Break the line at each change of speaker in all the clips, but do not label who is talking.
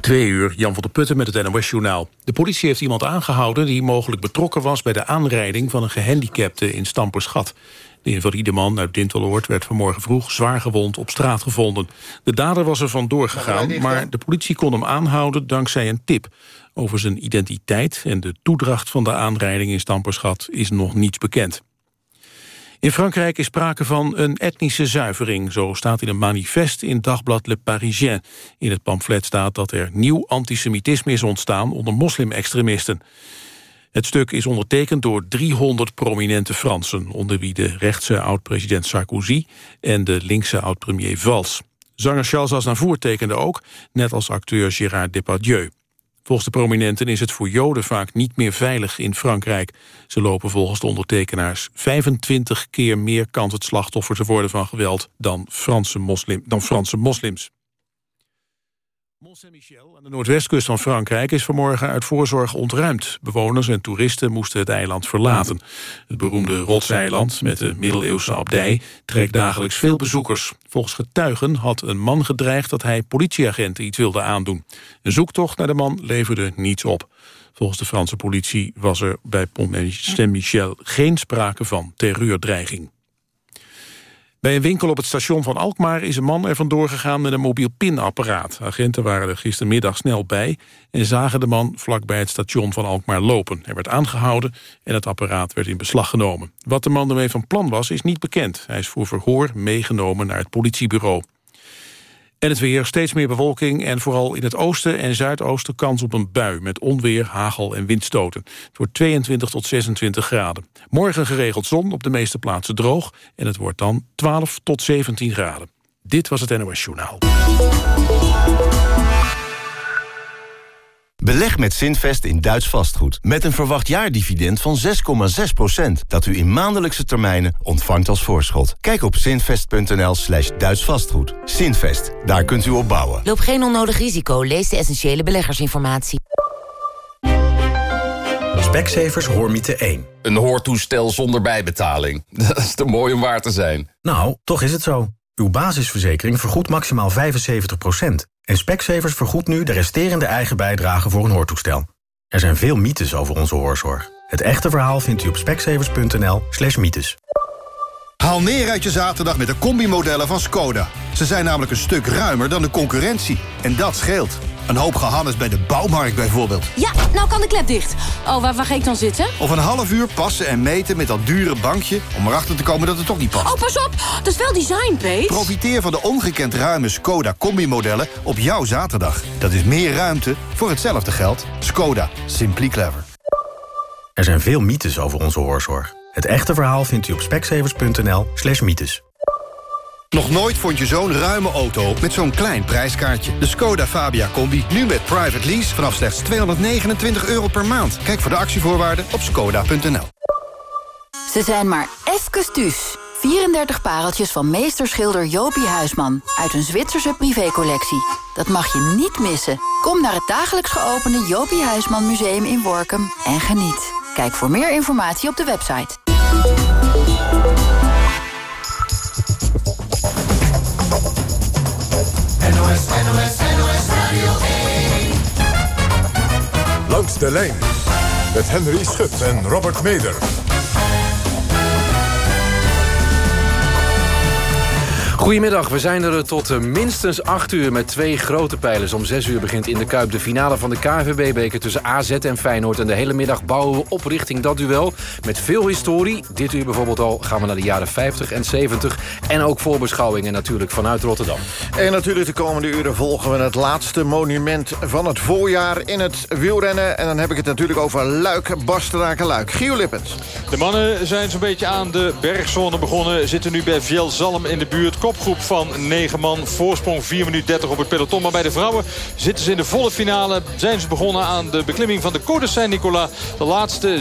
Twee uur, Jan van der Putten met het NOS-journaal. De politie heeft iemand aangehouden die mogelijk betrokken was... bij de aanrijding van een gehandicapte in Stamperschat. De invalide man uit Dinteloord werd vanmorgen vroeg zwaar gewond op straat gevonden. De dader was er vandoor gegaan, maar de politie kon hem aanhouden dankzij een tip. Over zijn identiteit en de toedracht van de aanrijding in Stamperschat is nog niets bekend. In Frankrijk is sprake van een etnische zuivering. Zo staat in een manifest in dagblad Le Parisien. In het pamflet staat dat er nieuw antisemitisme is ontstaan... onder moslimextremisten. Het stuk is ondertekend door 300 prominente Fransen... onder wie de rechtse oud-president Sarkozy... en de linkse oud-premier Valls. Zanger Charles Aznavour tekende ook, net als acteur Gérard Depardieu. Volgens de prominenten is het voor Joden vaak niet meer veilig in Frankrijk. Ze lopen volgens de ondertekenaars 25 keer meer kans het slachtoffer te worden van geweld dan Franse, moslim, dan Franse moslims. Mont-Saint-Michel aan de noordwestkust van Frankrijk is vanmorgen uit voorzorg ontruimd. Bewoners en toeristen moesten het eiland verlaten. Het beroemde rotseiland met de middeleeuwse abdij trekt dagelijks veel bezoekers. Volgens getuigen had een man gedreigd dat hij politieagenten iets wilde aandoen. Een zoektocht naar de man leverde niets op. Volgens de Franse politie was er bij Pont-Saint-Michel geen sprake van terreurdreiging. Bij een winkel op het station van Alkmaar is een man er vandoor gegaan met een mobiel pinapparaat. Agenten waren er gistermiddag snel bij en zagen de man vlak bij het station van Alkmaar lopen. Hij werd aangehouden en het apparaat werd in beslag genomen. Wat de man ermee van plan was is niet bekend. Hij is voor verhoor meegenomen naar het politiebureau. En het weer, steeds meer bewolking en vooral in het oosten en zuidoosten kans op een bui met onweer, hagel en windstoten. Het wordt 22 tot 26 graden. Morgen geregeld zon, op de meeste plaatsen droog en het wordt dan 12 tot 17 graden. Dit was het NOS Journaal.
Beleg met Zinvest in Duits vastgoed. Met een verwacht jaardividend van 6,6%. Dat u in maandelijkse termijnen ontvangt als voorschot. Kijk op zinvest.nl slash Duits vastgoed. Zinvest, daar kunt u op bouwen.
Loop geen onnodig risico. Lees de essentiële beleggersinformatie.
Specsavers Hoormiete 1.
Een hoortoestel zonder bijbetaling. Dat is te mooi om waar te zijn.
Nou, toch is het zo. Uw basisverzekering vergoedt maximaal 75 en Specsavers vergoedt nu de resterende eigen bijdrage voor een hoortoestel. Er zijn veel mythes over onze hoorzorg. Het echte verhaal vindt u op specsavers.nl slash mythes.
Haal neer uit je zaterdag met de combimodellen van Skoda. Ze zijn namelijk een stuk ruimer dan de concurrentie. En dat scheelt. Een hoop gehannes bij de bouwmarkt bijvoorbeeld.
Ja, nou kan de klep dicht. Oh, waar, waar ga ik dan zitten?
Of een half uur passen en meten met dat dure bankje... om erachter te komen dat het toch niet past.
Oh, pas op! Dat is wel design, Pete.
Profiteer van de ongekend ruime Skoda combimodellen op jouw zaterdag. Dat is meer ruimte voor hetzelfde geld. Skoda. Simply clever.
Er zijn veel mythes over onze hoorzorg. Het echte verhaal vindt u op speksevers.nl slash mythes.
Nog nooit vond je zo'n ruime auto met zo'n klein prijskaartje. De Skoda Fabia Combi, nu met private lease vanaf slechts 229 euro per maand. Kijk voor de actievoorwaarden op skoda.nl.
Ze zijn maar even thuis. 34 pareltjes van meesterschilder Jopie Huisman... uit een Zwitserse privécollectie. Dat mag je niet missen. Kom naar het dagelijks geopende Jopie Huisman Museum in Workum en geniet. Kijk voor meer informatie op de website.
NOS, NOS, NOS Radio 1.
Langs de lijn met Henry Schut en Robert Meder.
Goedemiddag, we zijn er tot minstens 8 uur met twee grote pijlers. Om 6 uur begint in de Kuip de finale van de KNVB-beker... tussen AZ en Feyenoord. En de hele middag bouwen we op richting dat duel. Met veel historie. Dit uur bijvoorbeeld al gaan we naar de jaren 50 en 70. En ook voorbeschouwingen natuurlijk vanuit Rotterdam.
En natuurlijk de komende uren volgen we het laatste monument van het voorjaar... in het wielrennen. En dan heb ik het natuurlijk over Luik, Bastenaken, Luik. Gio Lippens.
De mannen zijn zo'n beetje aan de bergzone begonnen. Zitten nu bij Vielzalm in de buurt kopgroep van 9 man. Voorsprong 4 minuten 30 op het peloton. Maar bij de vrouwen zitten ze in de volle finale. Zijn ze begonnen aan de beklimming van de Côte Saint-Nicolas. De laatste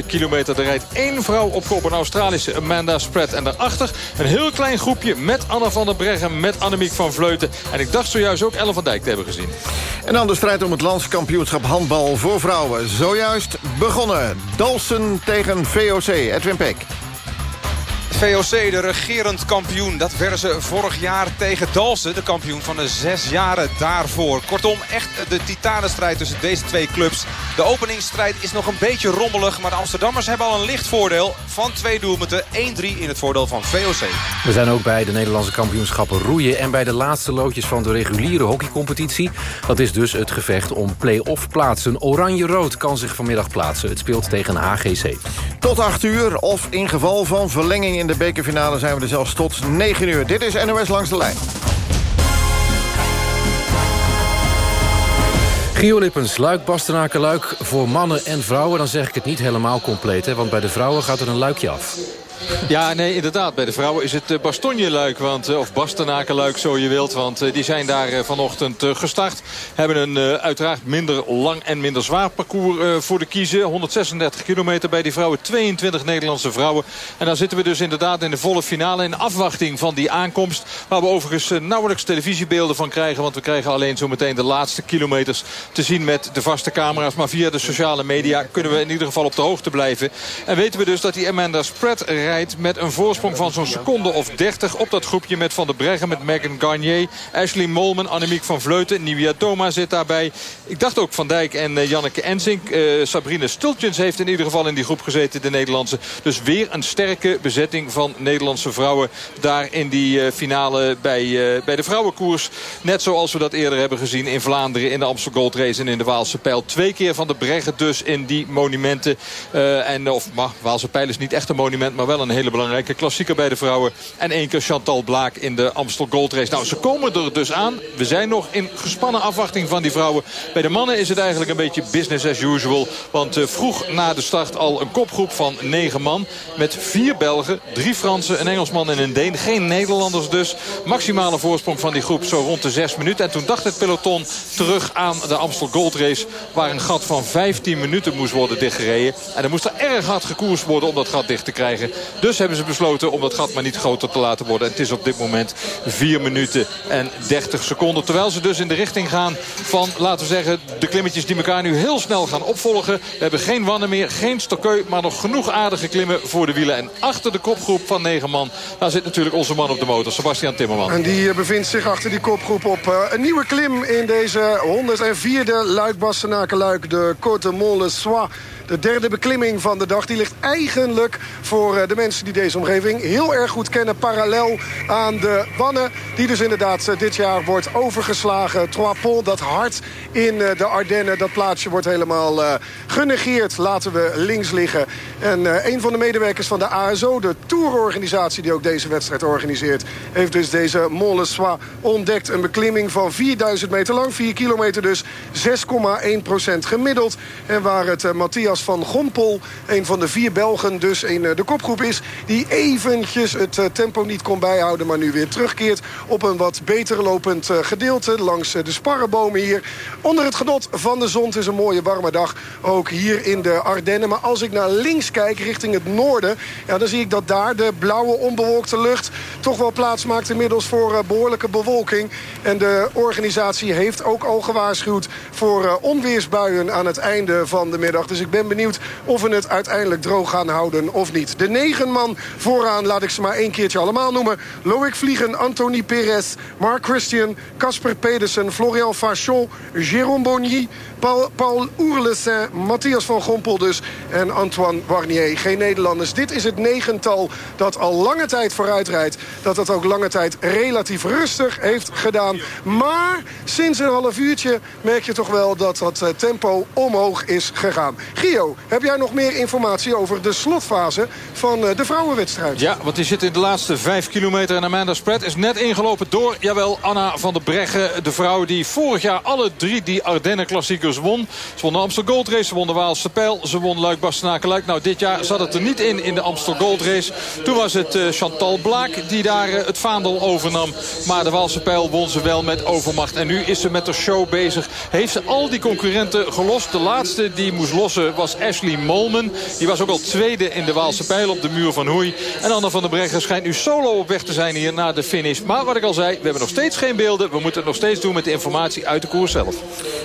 6,5 kilometer. Er rijdt één vrouw op kop. Een Australische Amanda Spread. En daarachter een heel klein groepje met Anna van der Breggen. Met Annemiek van Vleuten. En ik dacht zojuist ook Ellen van Dijk te hebben gezien.
En dan de strijd om het landskampioenschap handbal voor vrouwen. Zojuist begonnen. Dalsen tegen VOC. Edwin Peek.
6-0 VOC, de regerend kampioen. Dat werden ze vorig jaar tegen Dalsen. De kampioen van de zes jaren daarvoor. Kortom, echt de titanenstrijd tussen deze twee clubs. De openingsstrijd is nog een beetje rommelig. Maar de Amsterdammers hebben al een licht voordeel van twee doelpunten. 1-3 in het voordeel van VOC.
We zijn ook bij de Nederlandse kampioenschappen roeien... en bij de laatste loodjes van de reguliere hockeycompetitie. Dat is dus het gevecht om play-off plaatsen. Oranje-rood kan zich vanmiddag plaatsen. Het speelt tegen HGC.
Tot 8 uur of in geval van verlenging in de bekerfinale... zijn we er zelfs tot 9 uur. Dit is NOS Langs de Lijn.
Gio Lippens, Luik, Bastenaken, Luik voor mannen en vrouwen. Dan zeg ik het niet helemaal compleet, hè, want bij de vrouwen gaat er een luikje af.
Ja, nee, inderdaad. Bij de vrouwen is het eh, Bastonje-luik, want, eh, of Bastenaken-luik, zo je wilt. Want eh, die zijn daar vanochtend gestart. Hebben een uiteraard minder lang en minder zwaar parcours voor de kiezen. 136 kilometer bij die vrouwen, 22 Nederlandse vrouwen. En dan zitten we dus inderdaad in de volle finale in afwachting van die aankomst. Waar we overigens nauwelijks televisiebeelden van krijgen. Want we krijgen alleen zo meteen de laatste kilometers te zien met de vaste camera's. Maar via de sociale media kunnen we in ieder geval op de hoogte blijven. En weten we dus dat die Amanda Spread met een voorsprong van zo'n seconde of 30 op dat groepje met Van der Breggen, met Megan Garnier, Ashley Molman, Annemiek van Vleuten, Nivia Doma zit daarbij. Ik dacht ook Van Dijk en uh, Janneke Ensink. Uh, Sabrine Stultjens heeft in ieder geval in die groep gezeten, de Nederlandse. Dus weer een sterke bezetting van Nederlandse vrouwen daar in die uh, finale bij, bij de vrouwenkoers. Net zoals we dat eerder hebben gezien in Vlaanderen in de Amstel Gold Race en in de Waalse Pijl. Twee keer Van der Breggen dus in die monumenten. en of maar, Waalse Pijl is niet echt een monument, maar wel een hele belangrijke klassieker bij de vrouwen. En één keer Chantal Blaak in de Amstel Gold Race. Nou, ze komen er dus aan. We zijn nog in gespannen afwachting van die vrouwen. Bij de mannen is het eigenlijk een beetje business as usual. Want uh, vroeg na de start al een kopgroep van negen man. Met vier Belgen, drie Fransen, een Engelsman en een Deen. Geen Nederlanders dus. Maximale voorsprong van die groep zo rond de zes minuten. En toen dacht het peloton terug aan de Amstel Gold Race. Waar een gat van 15 minuten moest worden dichtgereden. En er moest er erg hard gekoerst worden om dat gat dicht te krijgen. Dus hebben ze besloten om dat gat maar niet groter te laten worden. En het is op dit moment 4 minuten en 30 seconden. Terwijl ze dus in de richting gaan van, laten we zeggen, de klimmetjes die elkaar nu heel snel gaan opvolgen. We hebben geen wannen meer, geen stokkeu, maar nog genoeg aardige klimmen voor de wielen. En achter de kopgroep van 9 man, daar zit natuurlijk onze man op de motor, Sebastian Timmerman.
En die eh, bevindt zich achter die kopgroep op uh, een nieuwe klim in deze 104e Luik-Bastenaken-Luik, de Côte Mont-le-Soie. De derde beklimming van de dag die ligt eigenlijk voor eh, de mensen die deze omgeving heel erg goed kennen. Parallel aan de Wannen die dus inderdaad eh, dit jaar wordt overgeslagen. Trois Ponts, dat hart in eh, de Ardennen. Dat plaatsje wordt helemaal genegeerd. Laten we links liggen. En een van de medewerkers van de ASO, de tourorganisatie die ook deze wedstrijd organiseert... heeft dus deze Mont ontdekt. Een beklimming van 4000 meter lang, 4 kilometer dus. 6,1 procent gemiddeld. En waar het Matthias van Gompel. Een van de vier Belgen dus in eh, de kopgroep is. Die eventjes het eh, tempo niet kon bijhouden. Maar nu weer terugkeert op een wat beter lopend eh, gedeelte. Langs de sparrenbomen hier. Onder het genot van de zon. Het is een mooie warme dag. Ook hier in de Ardennen. Maar als ik naar links kijk richting het noorden. Ja, dan zie ik dat daar de blauwe onbewolkte lucht toch wel plaats maakt inmiddels voor behoorlijke bewolking. En de organisatie heeft ook al gewaarschuwd voor onweersbuien aan het einde van de middag. Dus ik ben benieuwd of we het uiteindelijk droog gaan houden of niet. De negen man vooraan, laat ik ze maar één keertje allemaal noemen. Loïc Vliegen, Anthony Perez, Mark Christian, Casper Pedersen, Florian Fachon, Jérôme Bonny, Paul, Paul Matthias van Gompel dus en Antoine Warnier. Geen Nederlanders. Dit is het negental dat al lange tijd vooruit rijdt. Dat dat ook lange tijd relatief rustig heeft gedaan. Maar sinds een half uurtje merk je toch wel dat dat eh, tempo omhoog is gegaan. Gio, heb jij nog meer informatie over de slotfase van eh, de vrouwenwedstrijd?
Ja, want die zit in de laatste vijf kilometer. En Amanda Spread is net ingelopen door, jawel, Anna van der Breggen. De vrouw die vorig jaar alle drie die Ardennen klassiekers won. Ze won de Amstel Gold Race, ze won de Waalse Pijl. Ze won Luik Bastenaken Luik. Nou, dit jaar zat het er niet in in de Amstel Gold Race. Toen was het uh, Chantal Blaak die daar uh, het vaandel overnam. Maar de Waalse Pijl won ze wel met overmacht. En nu is ze met de show bezig. Heeft ze al die concurrenten gelost. De laatste die moest lossen was Ashley Molman. Die was ook al tweede in de Waalse pijl op de muur van Hoei. En Anna van der Breggen schijnt nu solo op weg te zijn hier naar de finish. Maar wat ik al zei, we hebben nog steeds geen beelden. We moeten het nog steeds doen met de informatie uit de koers zelf.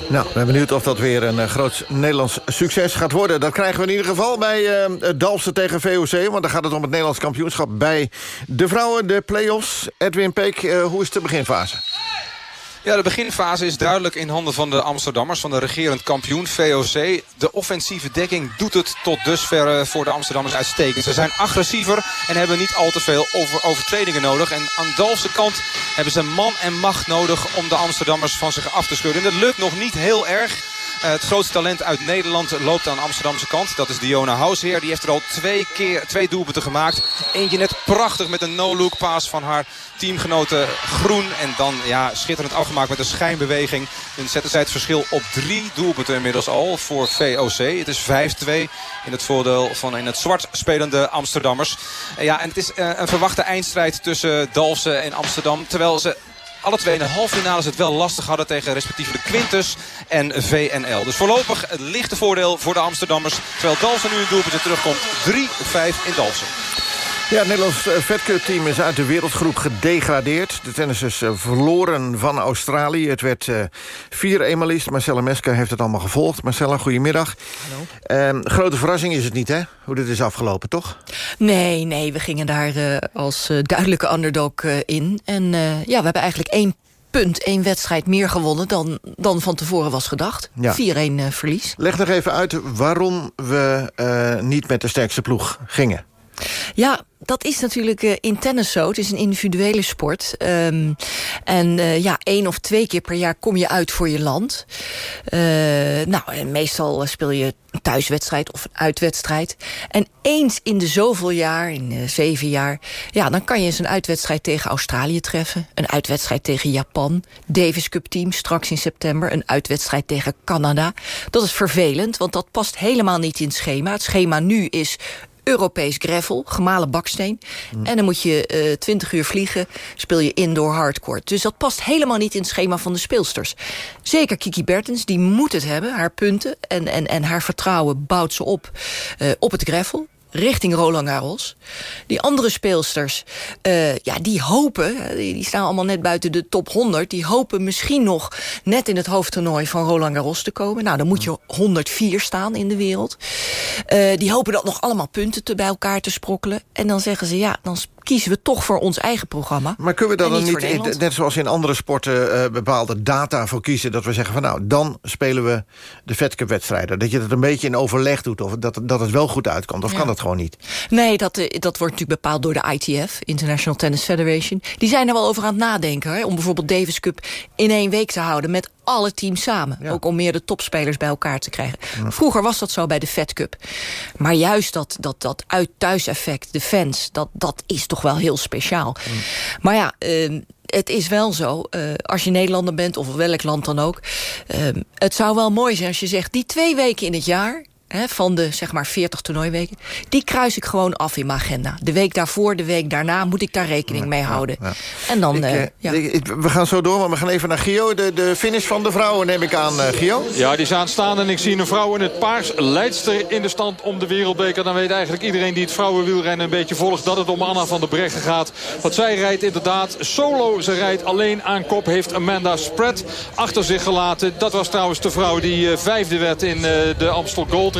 Nou, ben benieuwd dat weer een uh, groot Nederlands succes gaat worden. Dat krijgen we in ieder geval bij uh, Dalfsen tegen VOC. Want dan gaat het om het Nederlands kampioenschap bij de vrouwen. De play-offs. Edwin Peek, uh, hoe is de beginfase?
Ja, de beginfase is duidelijk in handen van de Amsterdammers... van de regerend kampioen VOC. De offensieve dekking doet het tot dusver voor de Amsterdammers uitstekend. Ze zijn agressiever en hebben niet al te veel over overtredingen nodig. En aan Dalfse kant hebben ze man en macht nodig... om de Amsterdammers van zich af te schudden. En dat lukt nog niet heel erg... Uh, het grootste talent uit Nederland loopt aan de Amsterdamse kant. Dat is Diona Hausheer. Die heeft er al twee, keer, twee doelpunten gemaakt. Eentje net prachtig met een no-look paas van haar teamgenoten Groen. En dan ja, schitterend afgemaakt met een schijnbeweging. Dan zetten zij het verschil op drie doelpunten inmiddels al voor VOC. Het is 5-2 in het voordeel van in het zwart spelende Amsterdammers. Ja, en het is uh, een verwachte eindstrijd tussen Dalfsen en Amsterdam. Terwijl ze alle twee in de halve finales het wel lastig hadden tegen respectievelijk Quintus en VNL. Dus voorlopig het lichte voordeel voor de Amsterdammers. Terwijl Dalsen nu een doelpuntje terugkomt. 3-5 in Dalsen.
Ja, het Nederlands vetcup-team is uit de wereldgroep gedegradeerd. De tennissers verloren van Australië. Het werd uh, vier emalist. Marcella Mesker heeft het allemaal gevolgd. Marcella, goedemiddag.
Hallo.
Uh, grote verrassing is het niet, hè? Hoe dit is afgelopen, toch?
Nee, nee, we gingen daar uh, als duidelijke underdog in. En ja, we hebben eigenlijk één punt, één wedstrijd meer gewonnen... dan, dan van tevoren was gedacht. Ja. 4-1 verlies.
Leg nog even uit waarom we niet met de sterkste ploeg gingen.
Ja, dat is natuurlijk uh, in tennis zo. Het is een individuele sport. Um, en uh, ja, één of twee keer per jaar kom je uit voor je land. Uh, nou, en meestal speel je een thuiswedstrijd of een uitwedstrijd. En eens in de zoveel jaar, in zeven jaar... ja, dan kan je eens een uitwedstrijd tegen Australië treffen. Een uitwedstrijd tegen Japan. Davis Cup team straks in september. Een uitwedstrijd tegen Canada. Dat is vervelend, want dat past helemaal niet in het schema. Het schema nu is Europees gravel, gemalen baksteen. En dan moet je uh, 20 uur vliegen, speel je indoor hardcore. Dus dat past helemaal niet in het schema van de speelsters. Zeker Kiki Bertens, die moet het hebben, haar punten. En, en, en haar vertrouwen bouwt ze op uh, op het gravel richting Roland Garros. Die andere speelsters, uh, ja, die hopen, die, staan allemaal net buiten de top 100... die hopen misschien nog net in het hoofdtoernooi van Roland Garros te komen. Nou, dan moet je 104 staan in de wereld. Uh, die hopen dat nog allemaal punten te bij elkaar te sprokkelen. En dan zeggen ze, ja, dan kiezen we toch voor ons eigen programma.
Maar kunnen we dan niet, net zoals in andere sporten uh, bepaalde data voor kiezen... dat we zeggen van nou, dan spelen we de Fed Cup wedstrijden. Dat je dat een beetje in overleg doet of dat, dat het wel goed uitkomt. Of ja. kan dat gewoon niet?
Nee, dat, dat wordt natuurlijk bepaald door de ITF, International Tennis Federation. Die zijn er wel over aan het nadenken. Hè, om bijvoorbeeld Davis Cup in één week te houden met alle teams samen. Ja. Ook om meer de topspelers bij elkaar te krijgen. Ja. Vroeger was dat zo bij de Fed Cup. Maar juist dat, dat, dat uit-thuis-effect, de fans, dat, dat is toch wel heel speciaal. Maar ja... Uh, het is wel zo, uh, als je Nederlander bent, of welk land dan ook... Uh, het zou wel mooi zijn als je zegt... die twee weken in het jaar, Hè, van de zeg maar 40 toernooiweken... die kruis ik gewoon af in mijn agenda. De week daarvoor, de week daarna moet ik daar rekening mee houden. Ja, ja. En dan,
ik, uh, ja. ik, we gaan zo door, maar we gaan even naar Gio. De, de finish van de vrouwen neem ik aan, uh, Gio.
Ja, die staan staan en ik zie een vrouw in het paars. Leidster in de stand om de wereldbeker. Dan weet eigenlijk iedereen die het vrouwenwielrennen een beetje volgt... dat het om Anna van der Breggen gaat. Want zij rijdt inderdaad solo. Ze rijdt alleen aan kop. Heeft Amanda Spread achter zich gelaten. Dat was trouwens de vrouw die uh, vijfde werd in de Amstel Gold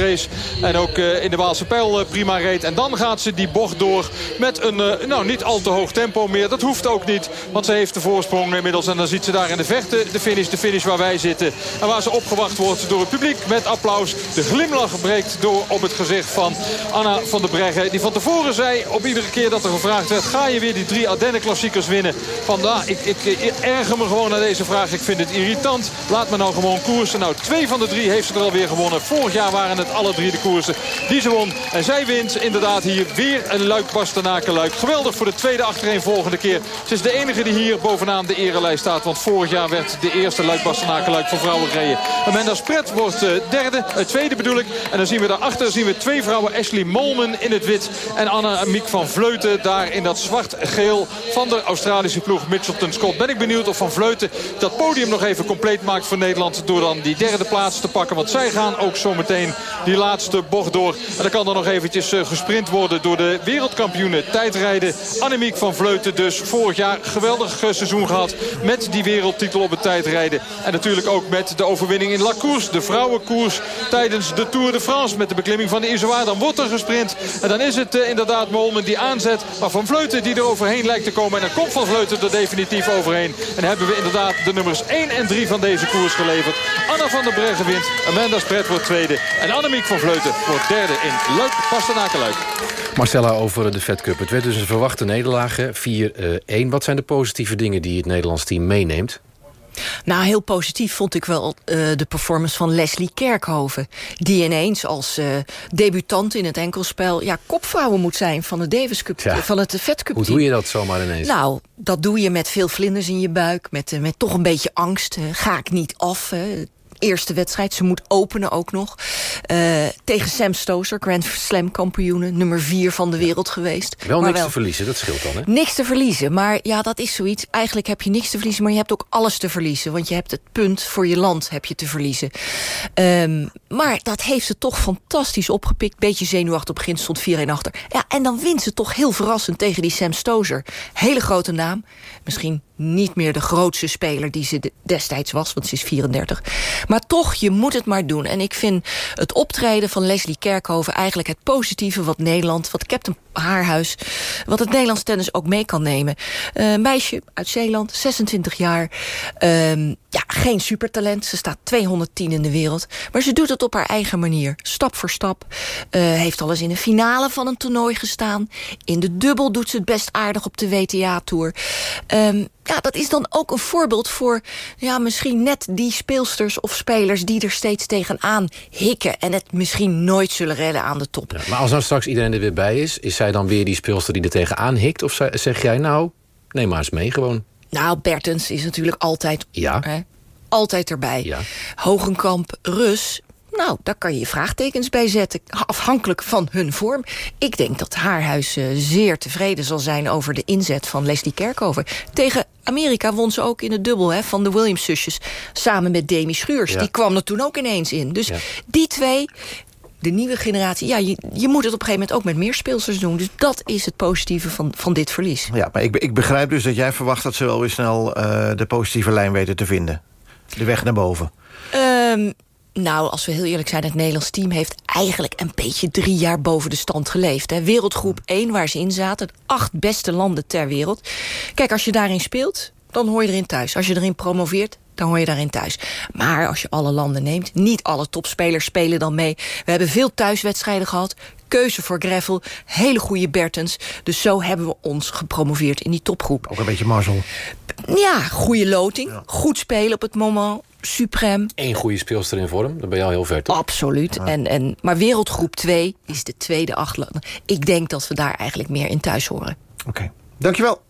En ook uh, in de Waalse Pijl uh, prima reed. En dan gaat ze die bocht door met een uh, nou, niet al te hoog tempo meer. Dat hoeft ook niet, want ze heeft de voorsprong inmiddels. En dan ziet ze daar in de vechten de finish, de finish waar wij zitten. En waar ze opgewacht wordt door het publiek met applaus. De glimlach breekt door op het gezicht van Anna van der Breggen. Die van tevoren zei op iedere keer dat er gevraagd werd... ga je weer die drie Ardennen-klassiekers winnen? Van, nou, ik, ik, ik erger me gewoon naar deze vraag. Ik vind het irritant. Laat me nou gewoon koersen. Nou, twee van de drie heeft ze er alweer gewonnen. Vorig jaar waren het alle drie de koersen die ze won. En zij wint inderdaad hier weer een luik Bastenaken luik. Geweldig voor de tweede achtereen volgende keer. Ze is de enige die hier bovenaan de erelijst staat. Want vorig jaar werd de eerste luik Bastenaken luik voor vrouwen gereden. Amanda Spret wordt uh, derde, uh, tweede bedoel ik. En dan zien we daarachter zien we twee vrouwen. Ashley Molman in het wit. En Anna Miek van Vleuten daar in dat zwart-geel van de Australische ploeg Mitchelton Scott. Ben ik benieuwd of Van Vleuten dat podium nog even compleet maakt voor Nederland. Door dan die derde plaats te pakken. Want zij gaan ook zometeen die laatste bocht door. En dan kan er nog eventjes gesprint worden door de wereldkampioenen tijdrijden. Annemiek van Vleuten dus vorig jaar geweldig seizoen gehad met die wereldtitel op het tijdrijden. En natuurlijk ook met de overwinning in La Course, de vrouwenkoers tijdens de Tour de France met de beklimming van de Izoar. Dan wordt er gesprint en dan is het inderdaad Molmen die aanzet. Maar Van Vleuten die er overheen lijkt te komen. En dan komt Van Vleuten er definitief overheen. En hebben we inderdaad de nummers 1 en 3 van deze koers geleverd. Anna van der Breggen wint. Amanda Spret wordt tweede. En Annemiek van Vleuten wordt derde in Leuk Pastenakenluik.
Marcella over de Fed Cup. Het werd dus een verwachte nederlaag, 4-1. Wat zijn de positieve dingen die het Nederlands team meeneemt?
Nou, heel positief vond ik wel uh, de performance van Leslie Kerkhoven. Die ineens als uh, debutant in het enkelspel... ja, kopvrouwen moet zijn van de Davis Cup, ja. van het Fed Cup
Hoe doe je dat zomaar ineens?
Nou, dat doe je met veel vlinders in je buik. Met, uh, met toch een beetje angst. ga ik niet af? Eerste wedstrijd. Ze moet openen ook nog. Uh, tegen Sam Stoser, Grand Slam kampioenen. Nummer vier van de wereld geweest.
Wel maar niks te verliezen, dat scheelt dan, hè?
Niks te verliezen, maar ja, dat is zoiets. Eigenlijk heb je niks te verliezen, maar je hebt ook alles te verliezen. Want je hebt het punt voor je land heb je te verliezen. Um, maar dat heeft ze toch fantastisch opgepikt. Beetje zenuwachtig op begin, stond 4-1 achter. Ja, en dan wint ze toch heel verrassend tegen die Sam Stoser. Hele grote naam. Misschien niet meer de grootste speler die ze destijds was, want ze is 34. Maar toch, je moet het maar doen. En ik vind het optreden van Leslie Kerkhoven eigenlijk het positieve wat Nederland, wat Captain Haarhuis, wat het Nederlands tennis ook mee kan nemen. Uh, meisje uit Zeeland, 26 jaar. Uh, ja, geen supertalent. Ze staat 210 in de wereld. Maar ze doet het op haar eigen manier. Stap voor stap. Uh, heeft al eens in de finale van een toernooi gestaan. In de dubbel doet ze het best aardig op de WTA-tour. Um, ja, dat is dan ook een voorbeeld voor ja, misschien net die speelsters of spelers... die er steeds tegenaan hikken en het misschien nooit zullen redden aan de top.
Maar als nou straks iedereen er weer bij is... is zij dan weer die speelster die er tegenaan hikt? Of zeg jij nou, neem maar eens mee gewoon?
Nou, Bertens is natuurlijk altijd,
ja.
hè, altijd erbij.
Ja.
Hogenkamp, Rus, nou, daar kan je je vraagtekens bij zetten, afhankelijk van hun vorm. Ik denk dat Haarhuis uh, zeer tevreden zal zijn over de inzet van Leslie Kerkhoven. Tegen Amerika won ze ook in het dubbel hè, van de Williams-zusjes... samen met Demi Schuurs.
Ja.
Die kwam er toen ook ineens in. Dus
Ja.
die twee, de nieuwe generatie... ja, je, je moet het op een gegeven moment ook met meer speelsters doen. Dus dat is het positieve van, van dit verlies.
Ja, maar ik, ik begrijp dus dat jij verwacht dat ze wel weer snel eh, de positieve lijn weten te vinden. De weg naar boven.
Ehm, nou, als we heel eerlijk zijn, het Nederlands team heeft eigenlijk een beetje drie jaar boven de stand geleefd. Hè. Wereldgroep 1, waar ze in zaten, acht beste landen ter wereld. Kijk, als je daarin speelt, dan hoor je erin thuis. Als je erin promoveert, dan hoor je daarin thuis. Maar als je alle landen neemt, niet alle topspelers spelen dan mee. We hebben veel thuiswedstrijden gehad. Keuze voor Greffel, hele goede Bertens. Dus zo hebben we ons gepromoveerd in die topgroep.
Ook een beetje mazzel.
Ja, goede loting, goed spelen op het moment, suprem.
Eén goede speelster in vorm, dan ben je al heel ver, toch?
Absoluut. En, en, maar wereldgroep 2 is de tweede acht landen. Ik denk dat we daar eigenlijk meer in thuis horen.
Oké, dankjewel.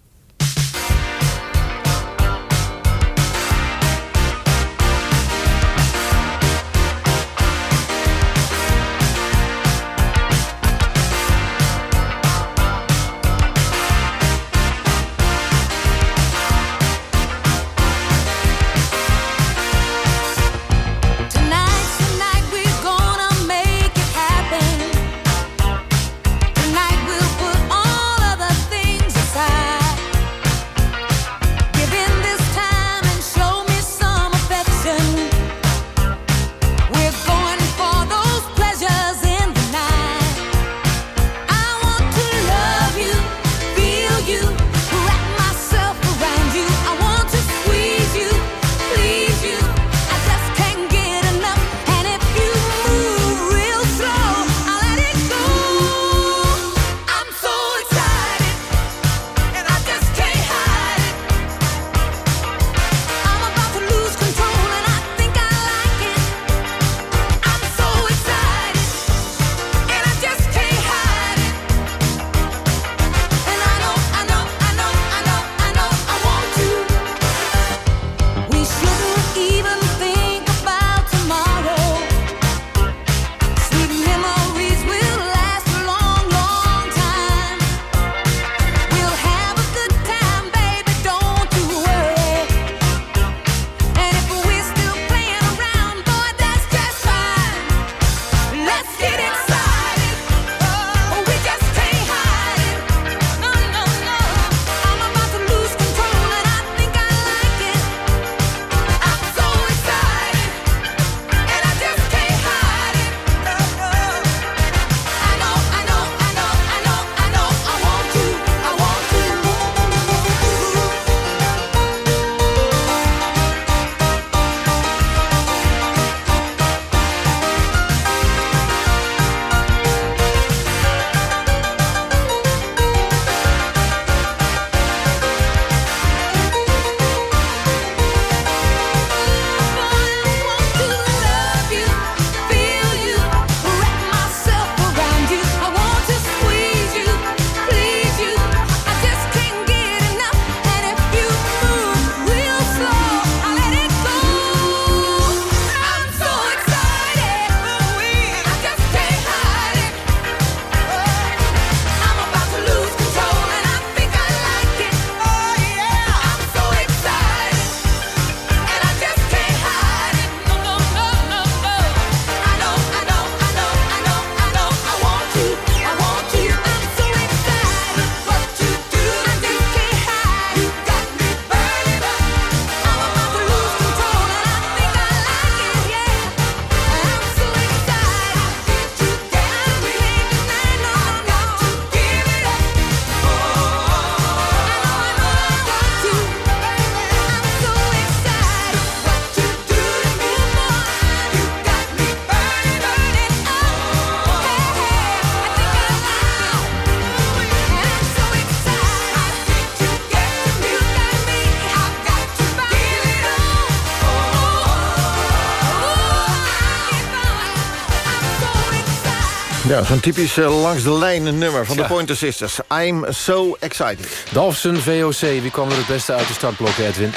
Ja, zo'n typisch eh, langs de lijn nummer van de Pointer Sisters. I'm so excited.
Dalfsen, VOC, wie kwam er het beste uit de startblokken, Edwin?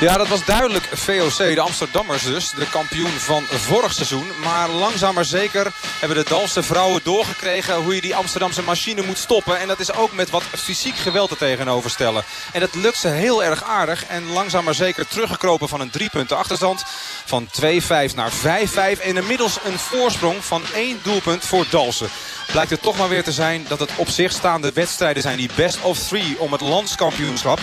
Ja, dat was duidelijk VOC, de Amsterdammers dus. De kampioen van vorig seizoen. Maar langzaam maar zeker hebben de Dalse vrouwen doorgekregen... hoe je die Amsterdamse machine moet stoppen. En dat is ook met wat fysiek geweld te tegenover stellen. En dat lukt ze heel erg aardig. En langzaam maar zeker teruggekropen van een drie punten achterstand. Van 2-5 naar 5-5. En inmiddels een voorsprong van één doelpunt voor Dalsen. Blijkt het toch maar weer te zijn dat het op zich staande wedstrijden zijn... die best of three om het landskampioenschap...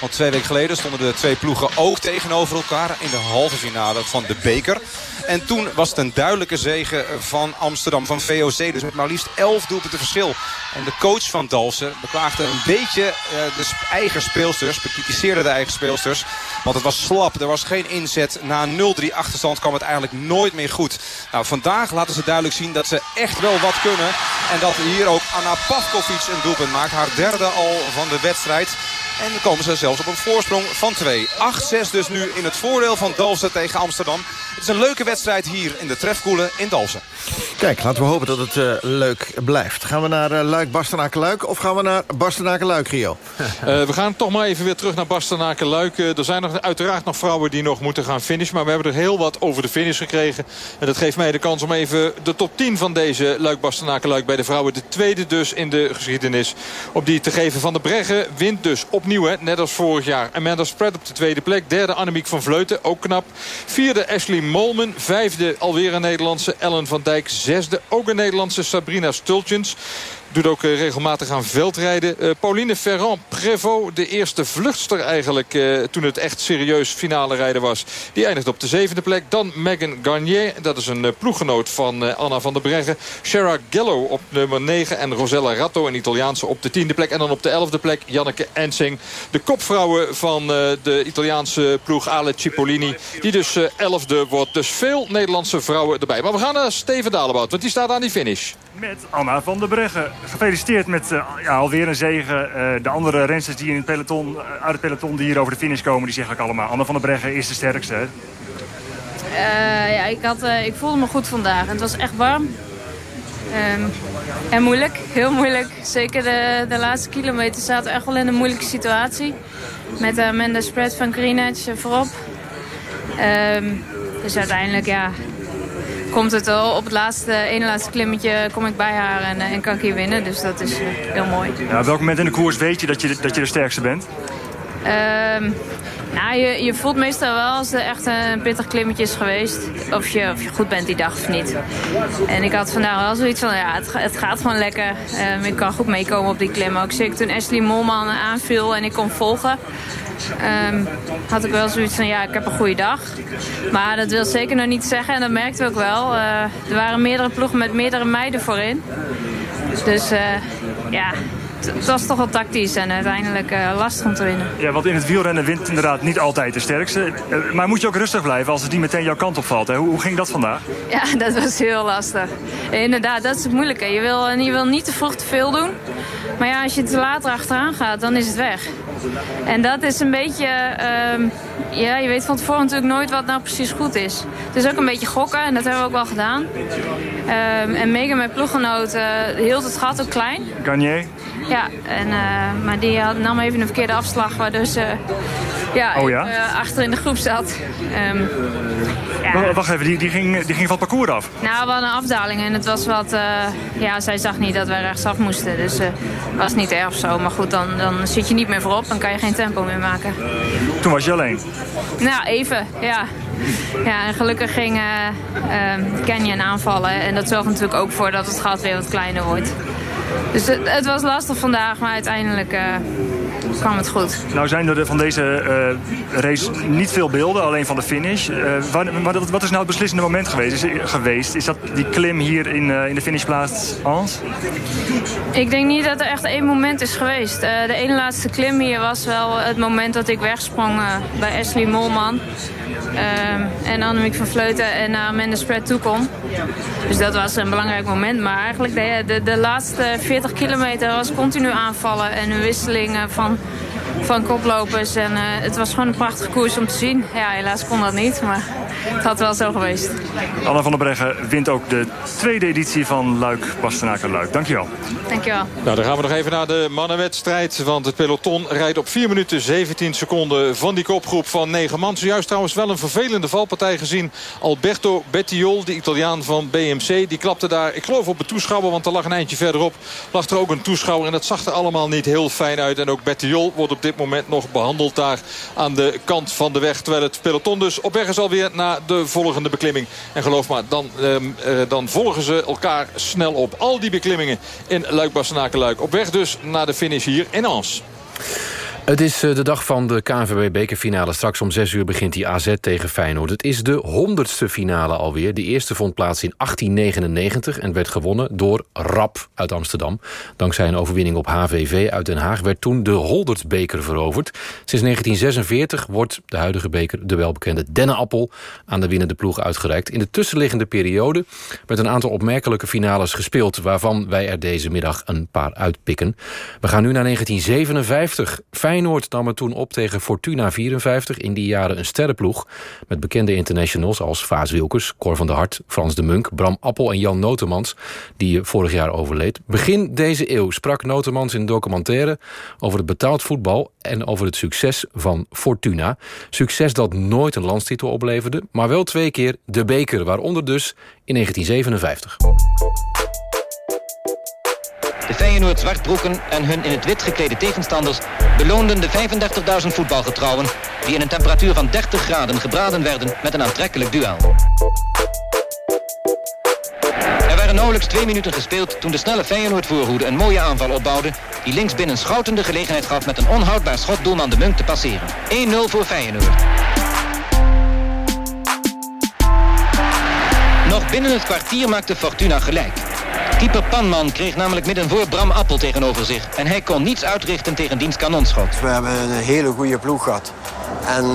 Want twee weken geleden stonden de twee ploegen ook tegenover elkaar in de halve finale van de beker. En toen was het een duidelijke zege van Amsterdam, van VOC. Dus met maar liefst 11 doelpunten verschil. En de coach van Dalsen beklaagde een beetje uh, de eigen speelsters. Bekritiseerde de eigen speelsters. Want het was slap. Er was geen inzet. Na een 0-3 achterstand kwam het eigenlijk nooit meer goed. Nou, vandaag laten ze duidelijk zien dat ze echt wel wat kunnen. En dat hier ook Anna Pavkovic een doelpunt maakt. Haar derde al van de wedstrijd. En dan komen ze zelfs op een voorsprong van 2. 8-6 dus nu in het voordeel van Dalsen tegen Amsterdam. Het is een leuke wedstrijd hier in de trefkoelen in Dalsen.
Kijk, laten we hopen dat het uh, leuk blijft. Gaan we naar uh, Luik, Bastenaken-Luik of gaan we naar Bastenaken-Luik, Rio?
Uh, we gaan toch maar even weer terug naar Bastenaken-Luik. er zijn nog, uiteraard nog vrouwen die nog moeten gaan finishen. Maar we hebben er heel wat over de finish gekregen. En dat geeft mij de kans om even de top 10 van deze Luik, Bastenaken-Luik bij de vrouwen. De tweede dus in de geschiedenis. Op die te geven van de Breggen wint dus opnieuw, hè, net als vorig jaar. Amanda Spread op de tweede plek. Derde Annemiek van Vleuten, ook knap. Vierde Ashley Molmen. Vijfde alweer een Nederlandse Ellen van Dijk. Zesde ook een Nederlandse Sabrina Stultjens. Doet ook uh, regelmatig aan veldrijden. Uh, Pauline Ferrand-Prévot, de eerste vluchtster eigenlijk... Uh, toen het echt serieus finale rijden was. Die eindigt op de zevende plek. Dan Megan Garnier, dat is een ploeggenoot van Anna van der Breggen. Shara Gallo op nummer 9. En Rosella Ratto, een Italiaanse, op de tiende plek. En dan op de elfde plek Janneke Ensing. De kopvrouwen van de Italiaanse ploeg Ale Cipollini. Die dus elfde wordt. Dus veel Nederlandse vrouwen erbij. Maar we gaan naar Steven Dalebout, want die staat aan die finish.
Met Anna van der Breggen gefeliciteerd met uh, ja, alweer een zegen. Uh, de andere rensters die in het peloton, uh, uit het peloton die hier over de finish komen... die zeggen allemaal, Anne van der Breggen is de sterkste.
Ja, ik, had, ik voelde me goed vandaag. Het was echt warm. Um, en moeilijk, heel moeilijk. Zeker de, de laatste kilometer zaten echt wel in een moeilijke situatie. Met de Spread van Greenwich voorop. Um, dus uiteindelijk, ja, komt het op het laatste, ene laatste klimmetje kom ik bij haar en, en kan ik hier winnen. Dus dat is uh, heel mooi.
Ja, op welk moment in de koers weet je dat je, dat je de sterkste bent?
Um, nou, je, je voelt meestal wel als er echt een pittig klimmetje is geweest. Of je, of je goed bent die dag of niet. En ik had vandaag wel zoiets van, ja, het, het gaat gewoon lekker. Um, ik kan goed meekomen op die klim. Ook zeker toen Ashley Molman aanviel en ik kon volgen. Um, had ik wel zoiets van, ja, ik heb een goede dag. Maar dat wil zeker nog niet zeggen, en dat merkten we ook wel. Uh, er waren meerdere ploegen met meerdere meiden voorin. Dus uh, ja, het was toch wel tactisch en uiteindelijk uh, lastig om te winnen.
Ja, want in het wielrennen wint inderdaad niet altijd de sterkste. Uh, maar moet je ook rustig blijven als het niet meteen jouw kant opvalt. Hè? Hoe, hoe, ging dat vandaag?
Ja, dat was heel lastig. Inderdaad, dat is het moeilijke. Je wil, je wil niet te vroeg te veel doen. Maar ja, als je te laat achteraan gaat, dan is het weg. En dat is een beetje... Uh, ja, je weet van tevoren natuurlijk nooit wat nou precies goed is. Het is ook een beetje gokken en dat hebben we ook wel gedaan. Um, en Megan, mijn ploeggenoot, uh, hield het gat ook klein.
Garnier?
Ja, en, uh, maar die had, nam even een verkeerde afslag, waardoor ze ja,
oh, ja?
Uh, achter in de groep zat. Um,
ja. Wacht even, die, die, ging, die ging van het parcours af?
Nou, we hadden een afdaling en het was wat... Uh, ja, zij zag niet dat wij rechtsaf moesten, dus het was niet erg of zo. Maar goed, dan, dan zit je niet meer voorop, dan kan je geen tempo meer maken.
Toen was je alleen?
Nou, even, ja. Ja, en gelukkig ging uh, Canyon aanvallen. En dat zorgt natuurlijk ook voor dat het gat weer wat kleiner wordt. Dus het, het was lastig vandaag, maar uiteindelijk kwam het goed.
Nou zijn er van deze uh, race niet veel beelden, alleen van de finish. Uh, wat, wat, is nou het beslissende moment geweest? Is, geweest? is dat die klim hier in, in de finishplaats Ans?
Ik denk niet dat er echt één moment is geweest. de ene laatste klim hier was wel het moment dat ik wegsprong bij Ashley Molman. Um, en Annemiek van Vleuten en naar Amanda toe kon. Dus dat was een belangrijk moment. Maar eigenlijk de, de, de laatste 40 kilometer was continu aanvallen. En een wisseling van van koplopers. En eh, het was gewoon een prachtige koers om te zien. Ja, helaas kon dat niet, maar het had wel zo geweest.
Anna van der Breggen wint ook de tweede editie van Luik Bastenaken Luik. Dankjewel.
Dankjewel.
Nou, dan gaan we nog even naar de mannenwedstrijd. Want het peloton rijdt op 4 minuten 17 seconden van die kopgroep van 9 man. Zojuist trouwens wel een vervelende valpartij gezien. Alberto Bettiol, de Italiaan van BMC, die klapte daar, ik geloof op een toeschouwer. Want er lag een eindje verderop, lag er ook een toeschouwer. En dat zag er allemaal niet heel fijn uit. En ook Bettiol wordt op dit moment nog behandeld daar aan de kant van de weg. Terwijl het peloton dus op weg is alweer naar de volgende beklimming. En geloof maar, dan, ehm, eh, dan volgen ze elkaar snel op. Al die beklimmingen in Luik-Bastenaken-Luik. Op weg dus naar de finish hier in Ans.
Het is eh, de dag van de KNVB-bekerfinale. Straks om 6 uur begint die AZ tegen Feyenoord. Het is de honderdste finale alweer. De eerste vond plaats in 1899 en werd gewonnen door Rap uit Amsterdam. Dankzij een overwinning op HVV uit Den Haag... werd toen de Holdertsbeker veroverd. Sinds 1946 wordt de huidige beker, de welbekende dennenappel... aan de winnende ploeg uitgereikt. In de tussenliggende periode werd een aantal opmerkelijke finales gespeeld... waarvan wij er deze middag een paar uitpikken. We gaan nu naar 1957. Feyenoord nam het toen op tegen Fortuna 54. In die jaren een sterrenploeg met bekende internationals als Vaas Wilkes, Cor van der Hart, Frans de Munk, Bram Appel en Jan Notemans, die vorig jaar overleed. Begin deze eeuw sprak Notemans in documentaire over het betaald voetbal en over het succes van Fortuna. Succes dat nooit een landstitel opleverde, maar wel twee keer de beker, waaronder dus in 1957.
De Feyenoord zwartbroeken en hun in het wit geklede tegenstanders beloonden de 35.000 voetbalgetrouwen die in een temperatuur van 30 graden gebraden werden met een aantrekkelijk duel. Er werden nauwelijks twee minuten gespeeld toen de snelle Feyenoord voorhoede een mooie aanval opbouwde die links binnen Schouten de gelegenheid gaf met een onhoudbaar schot doelman de Munk te passeren. 1-0 voor Feyenoord. Nog binnen het kwartier maakte Fortuna gelijk. Keeper Panman kreeg namelijk midden voor Bram Appel tegenover zich. En hij kon niets uitrichten tegen diens kanonschot.
We hebben een hele goede ploeg gehad. En uh,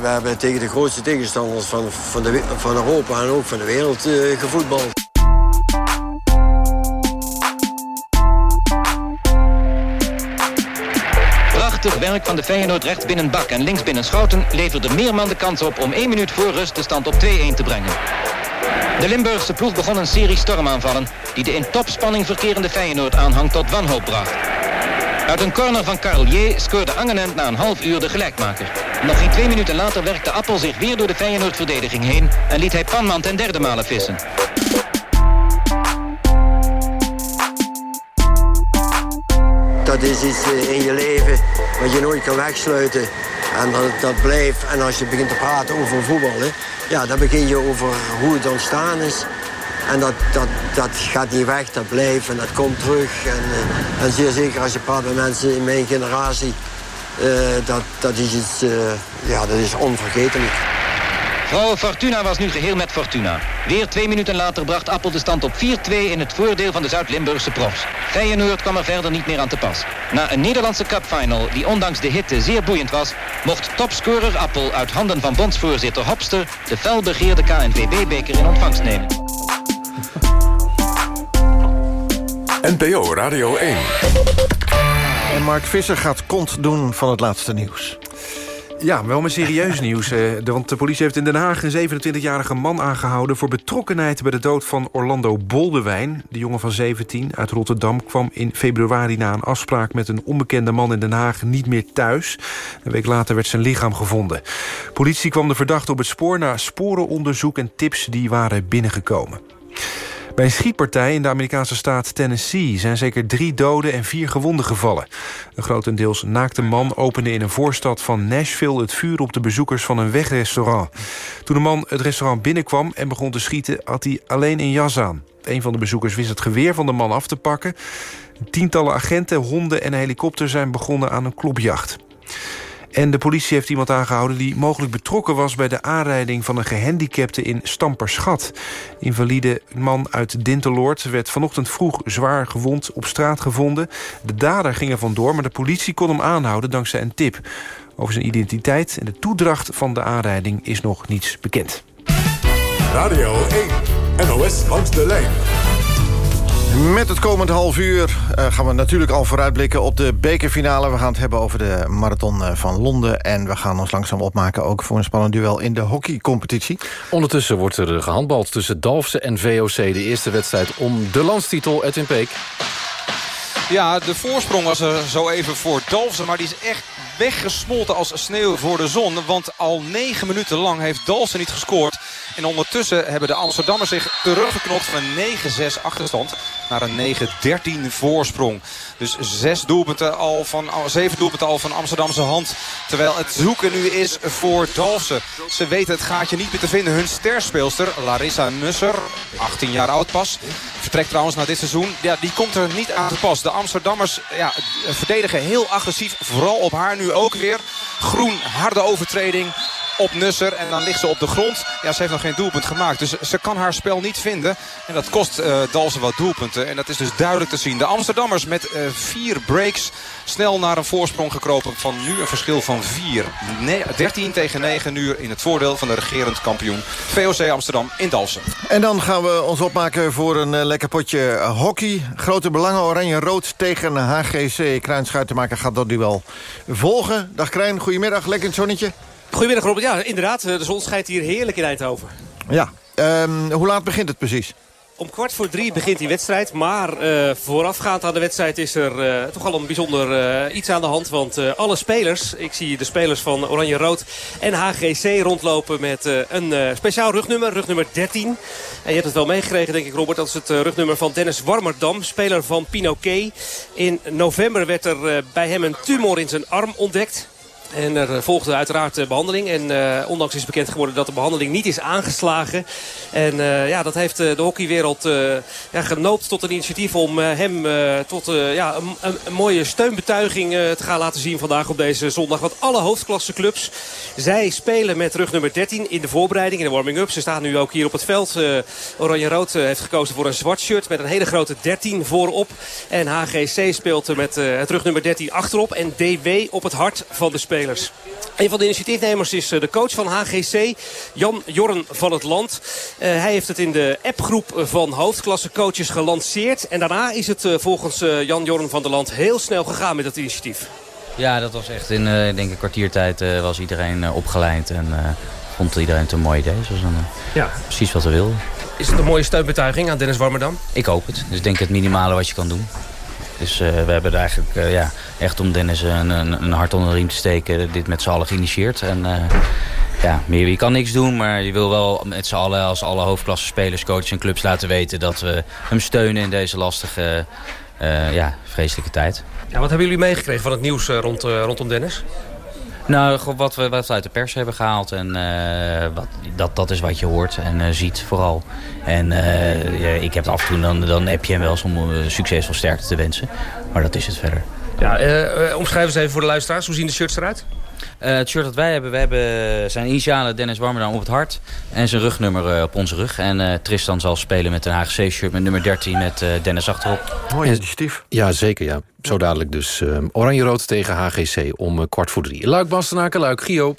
we hebben tegen de grootste tegenstanders van, van, de, van Europa en ook van de wereld uh, gevoetbald.
Prachtig werk van de Feyenoord rechts binnen Bak en links binnen Schouten... leverde Meerman de kans op om één minuut voor rust de stand op 2-1 te brengen. De Limburgse ploeg begon een serie stormaanvallen... die de in topspanning verkerende Feyenoord aanhang tot wanhoop bracht. Uit een corner van Carlier scoorde Angenent na een half uur de gelijkmaker. Nog geen twee minuten later werkte Appel zich weer door de Feyenoord-verdediging heen... en liet hij Panman ten derde malen vissen.
Dat is iets in je leven wat je nooit kan wegsluiten. En dat, blijft. En als je begint te praten over voetbal... Hè, ja, dan begin je over hoe het ontstaan is. En dat, dat, dat gaat niet weg, dat blijft en dat komt terug. En, uh, en zeer zeker als je praat met mensen in mijn generatie... Uh, dat, dat is iets, uh, ja, dat is onvergetelijk.
Vrouwen Fortuna was nu geheel met Fortuna. Weer twee minuten later bracht Appel de stand op 4-2 in het voordeel van de Zuid-Limburgse profs. Feyenoord kwam er verder niet meer aan te pas. Na een Nederlandse cupfinal die ondanks de hitte zeer boeiend was... mocht topscorer Appel uit handen van bondsvoorzitter Hopster... de felbegeerde KNVB-beker in ontvangst nemen.
NPO Radio 1.
En Mark Visser gaat kont doen van het laatste nieuws.
Ja, wel met serieus nieuws. Eh, want de politie heeft in Den Haag een 27-jarige man aangehouden... voor betrokkenheid bij de dood van Orlando Boldewijn. De jongen van 17 uit Rotterdam kwam in februari... na een afspraak met een onbekende man in Den Haag niet meer thuis. Een week later werd zijn lichaam gevonden. Politie kwam de verdachte op het spoor... na sporenonderzoek en tips die waren binnengekomen. Bij een schietpartij in de Amerikaanse staat Tennessee... zijn zeker drie doden en vier gewonden gevallen. Een grotendeels naakte man opende in een voorstad van Nashville... het vuur op de bezoekers van een wegrestaurant. Toen de man het restaurant binnenkwam en begon te schieten... had hij alleen een jas aan. Een van de bezoekers wist het geweer van de man af te pakken. Tientallen agenten, honden en een helikopter zijn begonnen aan een klopjacht. En de politie heeft iemand aangehouden die mogelijk betrokken was... bij de aanrijding van een gehandicapte in Stamperschat. Invalide man uit Dinteloord werd vanochtend vroeg zwaar gewond op straat gevonden. De dader ging er vandoor, maar de politie kon hem aanhouden dankzij een tip. Over zijn identiteit en de toedracht van de aanrijding is nog niets bekend.
Radio 1, NOS langs de lijn.
Met het komend half uur uh, gaan we natuurlijk al vooruitblikken op de bekerfinale. We gaan het hebben over de marathon eh, van Londen. En we gaan ons langzaam opmaken ook voor een spannend duel in de hockeycompetitie.
Ondertussen wordt er gehandbald tussen Dalfsen en VOC. De eerste wedstrijd om de landstitel Edwin Peek.
Ja, de voorsprong was er zo even voor Dalfsen. Maar die is echt weggesmolten als sneeuw voor de zon. Want al negen minuten lang heeft Dalsen niet gescoord. En ondertussen hebben de Amsterdammers zich teruggeknopt van een 9-6 achterstand naar een 9-13 voorsprong. Dus zes doelpunten al van, zeven doelpunten al van Amsterdamse hand. Terwijl het zoeken nu is voor Dalfsen. Ze weten het gaatje niet meer te vinden. Hun sterspeelster Larissa Nusser, 18 jaar oud pas. Vertrekt trouwens na dit seizoen. Ja, die komt er niet aan te pas. De Amsterdammers ja, verdedigen heel agressief. Vooral op haar nu ook weer. Groen, harde overtreding op Nusser. En dan ligt ze op de grond. Ja, ze heeft nog geen doelpunt gemaakt. Dus ze kan haar spel niet vinden. En dat kost uh, Dalsen wat doelpunten. En dat is dus duidelijk te zien. De Amsterdammers met uh, vier breaks snel naar een voorsprong gekropen van nu een verschil van 4. 13 tegen 9 nu in het voordeel van de regerend kampioen VOC Amsterdam in Dalsen.
En dan gaan we ons opmaken voor een uh, lekker potje hockey. Grote belangen Oranje-Rood tegen HGC. Krijn Schuitenmaker gaat dat duel volgen. Dag Krijn, goedemiddag. Lekker zonnetje.
Goedemiddag Robert. Ja, inderdaad. De zon schijnt hier heerlijk in Eindhoven.
Ja. Um, hoe laat begint het precies?
Om kwart voor drie begint die wedstrijd. Maar uh, voorafgaand aan de wedstrijd is er uh, toch al een bijzonder uh, iets aan de hand. Want alle spelers, ik zie de spelers van Oranje Rood en HGC rondlopen met een speciaal rugnummer. Rugnummer 13. En je hebt het wel meegekregen denk ik Robert. Dat is het rugnummer van Dennis Warmerdam, speler van Pinoquet. In november werd er bij hem een tumor in zijn arm ontdekt. En er volgde uiteraard behandeling. En uh, ondanks is bekend geworden dat de behandeling niet is aangeslagen. En ja, dat heeft de hockeywereld uh, ja, genoopt tot een initiatief om hem tot ja, een, een, mooie steunbetuiging te gaan laten zien vandaag op deze zondag. Want alle hoofdklasseclubs, zij spelen met rug nummer 13 in de voorbereiding, in de warming-up. Ze staan nu ook hier op het veld. Oranje-Rood heeft gekozen voor een zwart shirt met een hele grote 13 voorop. En HGC speelt met het rugnummer 13 achterop. En DW op het hart van de spelers. Een van de initiatiefnemers is de coach van HGC, Jan Jorren van het Land. Uh, hij heeft het in de appgroep van hoofdklasse coaches gelanceerd. En daarna is het uh, volgens uh, Jan Jorren van het Land heel snel gegaan met het initiatief.
Ja, dat was echt in denk ik, een kwartiertijd was iedereen opgeleid. En vond iedereen het een mooi idee. Zoals een, ja. Precies wat we wilden.
Is het een mooie steunbetuiging aan Dennis Warmerdam?
Ik hoop het. Dus ik denk het minimale wat je kan doen. Dus uh, we hebben eigenlijk uh, ja, echt om Dennis een, een, een, hart onder de riem te steken... dit met z'n allen geïnitieerd. En uh, ja, meer, kan niks doen, maar je wil wel met z'n allen... als alle hoofdklasse spelers, coaches en clubs laten weten... dat we hem steunen in deze lastige, ja, vreselijke tijd.
Ja, wat hebben jullie meegekregen van het nieuws rond, rondom Dennis?
Nou, wat we, wat uit de pers hebben gehaald. En uh, wat, dat, dat is wat je hoort en uh, ziet vooral. En ja, ik heb af en toe, dan, dan heb je hem wel eens om succesvol sterkte te wensen. Maar dat is het verder.
Ja, omschrijf eens even voor de luisteraars. Hoe zien de shirts eruit?
Uh, het shirt dat wij hebben, we hebben zijn initialen Dennis Warmerdam op het hart. En zijn rugnummer uh, op onze rug. En uh, Tristan zal spelen met een HGC-shirt met nummer 13 met Dennis achterop.
Mooi initiatief.
Ja, zeker ja. Zo dadelijk dus Oranje-Rood tegen HGC om kwart voor drie. Luik Bastenaken, Luik Gio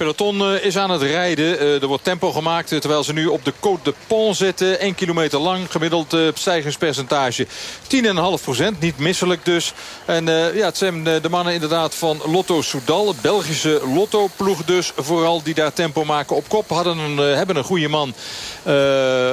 peloton eh, is aan het rijden. Eh, er wordt tempo gemaakt eh, terwijl ze nu op de Côte de Pont zitten. 1 kilometer lang, gemiddeld stijgingspercentage 10,5 procent. Niet misselijk dus. En ja, het zijn de mannen inderdaad van Lotto Soudal. Belgische Lotto-ploeg dus. Vooral die daar tempo maken op kop. Hadden een, hebben een goede man.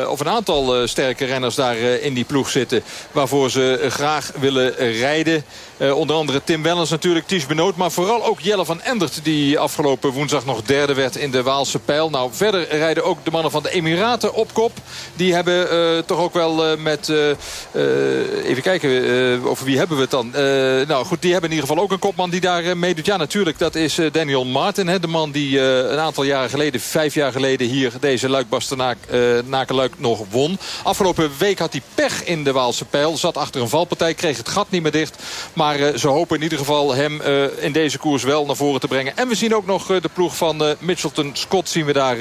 of een aantal sterke renners daar in die ploeg zitten. Waarvoor ze graag willen rijden. Onder andere Tim Wellens natuurlijk, Ties Benoot. Maar vooral ook Jelle van Endert die afgelopen woensdag nog derde werd in de Waalse pijl. Nou, verder rijden ook de mannen van de Emiraten op kop. Die hebben uh, toch ook wel uh, met... Even kijken, over wie hebben we het dan? nou goed, die hebben in ieder geval ook een kopman die daar meedoet. Ja, natuurlijk, dat is Daniel Martin. Hè, de man die een aantal jaren geleden, vijf jaar geleden... hier deze Luik-Bastenaken-Luik nog won. Afgelopen week had hij pech in de Waalse pijl. Zat achter een valpartij, kreeg het gat niet meer dicht. Maar Maar eh, ze hopen in ieder geval hem eh, in deze koers wel naar voren te brengen. En we zien ook nog eh, de ploeg van Mitchelton Scott zien we daar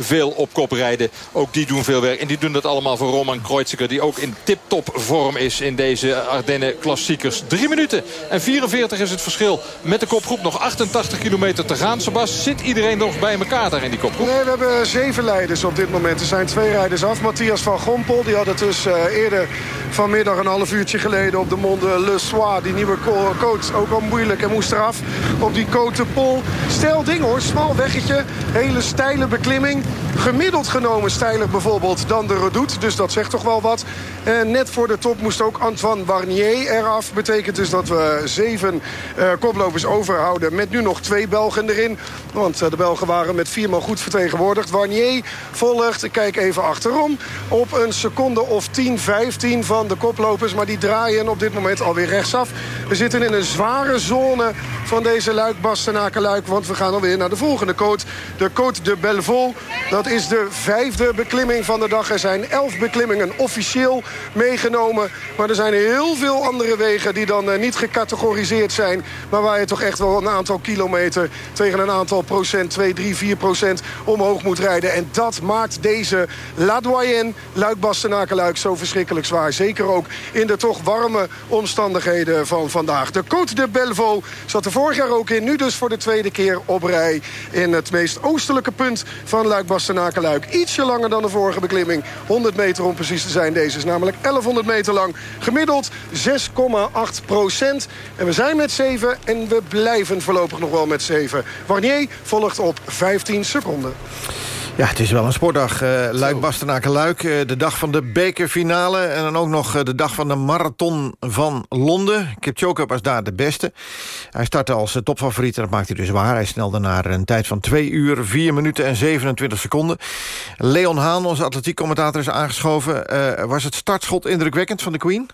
veel op kop rijden. Ook die doen veel werk. En die doen dat allemaal voor Roman Kreuziger. Die ook in tip-top vorm is in deze Ardennen klassiekers. 3 minuten en 44 is het verschil met de kopgroep. Nog 88 kilometer te gaan. Sebas, zit iedereen nog bij elkaar daar in die kopgroep?
Nee, we hebben zeven leiders op dit moment. Er zijn twee rijders af. Matthias van Gompel, die had het dus eerder vanmiddag een half uurtje geleden op de Monde Le Soir. Nieuwe co- coach, ook al moeilijk en moest eraf. Op die Côte de Pol. Stel ding hoor, smal weggetje. Hele steile beklimming. Gemiddeld genomen steiler bijvoorbeeld dan de Redoute. Dus dat zegt toch wel wat. En net voor de top moest ook Antoine Warnier eraf. Betekent dus dat we zeven eh, koplopers overhouden. Met nu nog twee Belgen erin. Want eh, de Belgen waren met vier man goed vertegenwoordigd. Warnier volgt, ik kijk even achterom, op een seconde of 10, 15 van de koplopers. Maar die draaien op dit moment alweer rechtsaf. We zitten in een zware zone van deze luik Bastenaken-luik. Want we gaan alweer naar de volgende coat. De Côte de Bellevaux. Dat is de vijfde beklimming van de dag. Er zijn elf beklimmingen officieel meegenomen. Maar er zijn heel veel andere wegen die dan eh, niet gecategoriseerd zijn. Maar waar je toch echt wel een aantal kilometer tegen een aantal procent, 2, 3, 4 procent omhoog moet rijden. En dat maakt deze La Doyenne, luik Bastenaken-luik, zo verschrikkelijk zwaar. Zeker ook in de toch warme omstandigheden van vandaag. De Côte de Bellevaux zat er vorig jaar ook in. Nu dus voor de tweede keer op rij in het meest oostelijke punt van luik Bastenaken-luik. Ietsje langer dan de vorige beklimming. 100 meter om precies te zijn. Deze is namelijk 1100 meter lang. Gemiddeld 6,8 procent. En we zijn met 7 en we blijven voorlopig nog wel met 7. Warnier volgt op 15 seconden.
Ja, het is wel een sportdag. eh Luik, Bastenaken, Luik. eh, de dag van de bekerfinale. En dan ook nog eh, de dag van de marathon van Londen. Kipchoge was daar de beste. Hij startte als topfavoriet en dat maakt hij dus waar. Hij snelde naar een tijd van 2 uur, 4 minuten en 27 seconden. Leon Haan, onze atletiekcommentator, is aangeschoven. Was het startschot indrukwekkend van de Queen?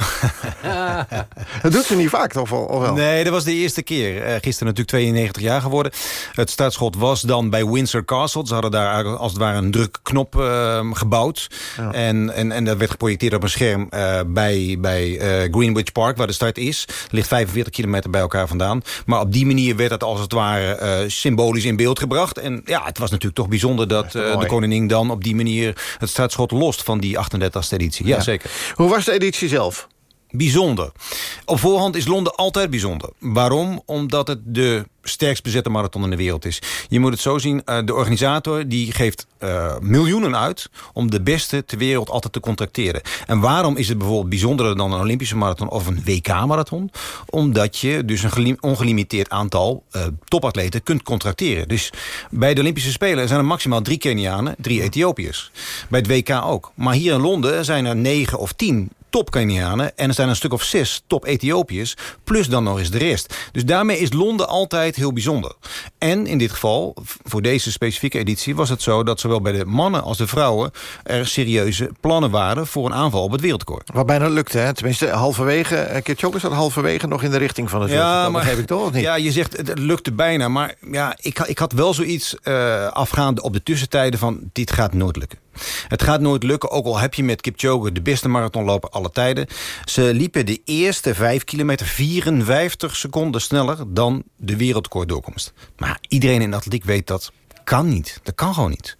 dat doet ze niet vaak, toch? Of wel?
Nee, dat was de eerste keer. Eh, gisteren natuurlijk 92 jaar geworden. Het startschot was dan bij Windsor Castle. Ze hadden daar als het ware een drukknop uh, gebouwd.
Ja.
En, en, en dat werd geprojecteerd op een scherm uh, bij, bij uh, Greenwich Park, waar de start is. ligt 45 kilometer bij elkaar vandaan. Maar op die manier werd het als het ware symbolisch in beeld gebracht. En ja, het was natuurlijk toch bijzonder dat de koningin dan op die manier het startschot lost van die 38e editie. Ja, ja, zeker.
Hoe was de editie zelf?
Bijzonder. Op voorhand is Londen altijd bijzonder. Waarom? Omdat het de sterkst bezette marathon in de wereld is. Je moet het zo zien, de organisator die geeft uh, miljoenen uit... om de beste ter wereld altijd te contracteren. En waarom is het bijvoorbeeld bijzonderer dan een Olympische marathon... of een WK-marathon? Omdat je dus een ongelimiteerd aantal uh, topatleten kunt contracteren. Dus bij de Olympische Spelen zijn er maximaal drie Kenianen, drie Ethiopiërs. Bij het WK ook. Maar hier in Londen zijn er negen of tien top Kenianen. En er zijn een stuk of zes top Ethiopiërs. Plus dan nog eens de rest. Dus daarmee is Londen altijd heel bijzonder. En in dit geval, voor deze specifieke editie... was het zo dat zowel bij de mannen als de vrouwen... er serieuze plannen waren voor een aanval op het wereldrecord.
Wat bijna lukte, hè? Tenminste, halverwege... Kipchoge zat halverwege nog in de richting van het
ja, maar
heb ik toch niet?
Ja, je zegt het lukte bijna. Maar ja, ik, ik had wel zoiets uh, afgaande op de tussentijden van... dit gaat nooit lukken. Het gaat nooit lukken, ook al heb je met Kipchoge de beste marathonloper alle tijden. Ze liepen de eerste 5 kilometer 54 seconden sneller dan de wereldrecorddoorkomst. Maar iedereen in de atletiek weet dat kan niet. Dat kan gewoon niet.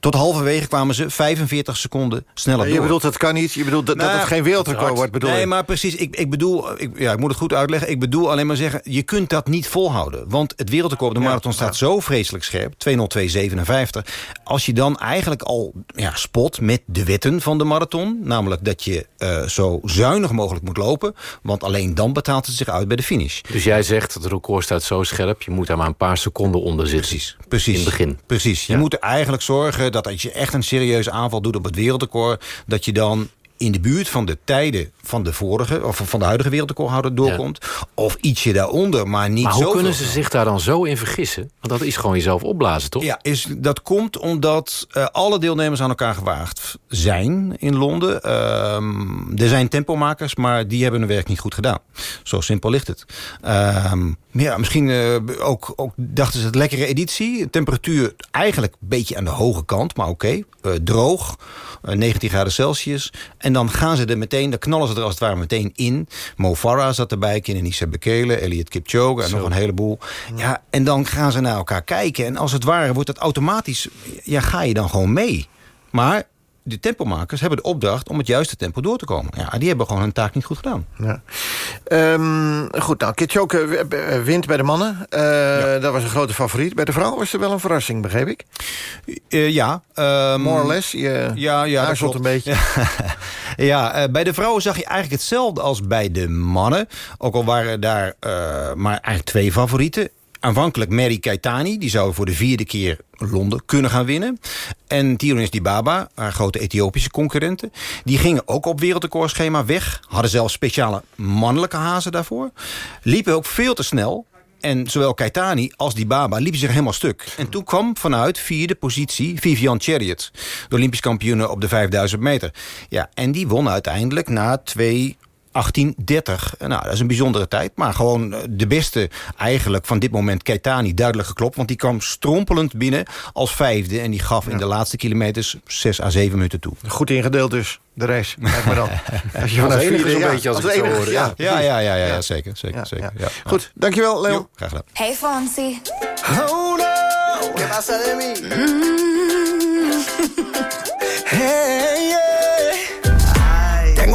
Tot halverwege kwamen ze 45 seconden sneller
ja, je
door.
bedoelt dat kan niet? Je bedoelt dat,
nou,
dat het geen wereldrecord wordt? Bedoel
nee,
je?
maar precies. Ik, ik bedoel, ik, ja, ik moet het goed uitleggen. Ik bedoel alleen maar zeggen, je kunt dat niet volhouden. Want het wereldrecord op de marathon ja, staat ja. zo vreselijk scherp. 202,57. Als je dan eigenlijk al ja, spot met de wetten van de marathon. Namelijk dat je uh, zo zuinig mogelijk moet lopen. Want alleen dan betaalt het zich uit bij de finish.
Dus jij zegt, het record staat zo scherp. Je moet daar maar een paar seconden onder zitten.
Precies. precies.
In het begin.
Precies. Je ja. moet er eigenlijk zorgen dat als je echt een serieuze aanval doet op het wereldrecord... dat je dan in de buurt van de tijden van de vorige... of van de huidige wereldrecordhouder doorkomt. Ja. Of ietsje daaronder, maar niet
maar
zo.
hoe kunnen ze zich daar dan zo in vergissen? Want dat is gewoon jezelf opblazen, toch?
Ja, is, dat komt omdat uh, alle deelnemers aan elkaar gewaagd zijn in Londen. Uh, er zijn tempomakers, maar die hebben hun werk niet goed gedaan. Zo simpel ligt het. Uh, Ja, misschien eh, ook, ook dachten ze het lekkere editie. Temperatuur eigenlijk een beetje aan de hoge kant, maar oké. Eh, droog, eh, 19 graden Celsius. En dan gaan ze er meteen, dan knallen ze er als het ware meteen in. Mo Farah zat erbij, Kenenisa Bekele, Elliot Kipchoge en
Zo.
nog een heleboel. Ja, en dan gaan ze naar elkaar kijken. En als het ware wordt het automatisch, ja, ga je dan gewoon mee. Maar de tempomakers hebben de opdracht om het juiste tempo door te komen. Ja, die hebben gewoon hun taak niet goed gedaan.
Ja. Ehm, goed, nou, Kitchoke eh, wint bij de mannen. Eh, Dat was een grote favoriet. Bij de vrouw was er wel een verrassing, begreep ik.
Eh, ja. ehm,
More or less. Je
ja, ja, dat
een beetje.
Ja, eh, bij de vrouwen zag je eigenlijk hetzelfde als bij de mannen. Ook al waren daar eh, maar eigenlijk twee favorieten. Aanvankelijk Mary Keitani, die zou voor de vierde keer Londen kunnen gaan winnen. En Tironis Dibaba, haar grote Ethiopische concurrenten... die gingen ook op wereldrecordschema weg. Hadden zelfs speciale mannelijke hazen daarvoor. Liepen ook veel te snel. En zowel Keitani als Dibaba liepen zich helemaal stuk. En toen kwam vanuit vierde positie Vivian Chariot. De Olympisch kampioene op de 5000 meter. Ja, en die won uiteindelijk na twee 1830. Nou, dat is een bijzondere tijd. Maar gewoon eh, de beste eigenlijk van dit moment Keitani duidelijk geklopt. Want die kwam strompelend binnen als vijfde. En die gaf in de laatste kilometers 6 à 7 minuten toe.
Goed ingedeeld dus, de race. Kijk maar dan. Als je vanuit vierde,
zo'n
ja,
beetje als ik zo hoor.
Ja,
Ja, ja, ja, ja, zeker. zeker,
Ja,
zeker
ja.
ja.
Goed, dankjewel Leo.
Graag gedaan.
Hey Fonsi.
Oh no, ¿qué pasa de mí? Hey, yeah.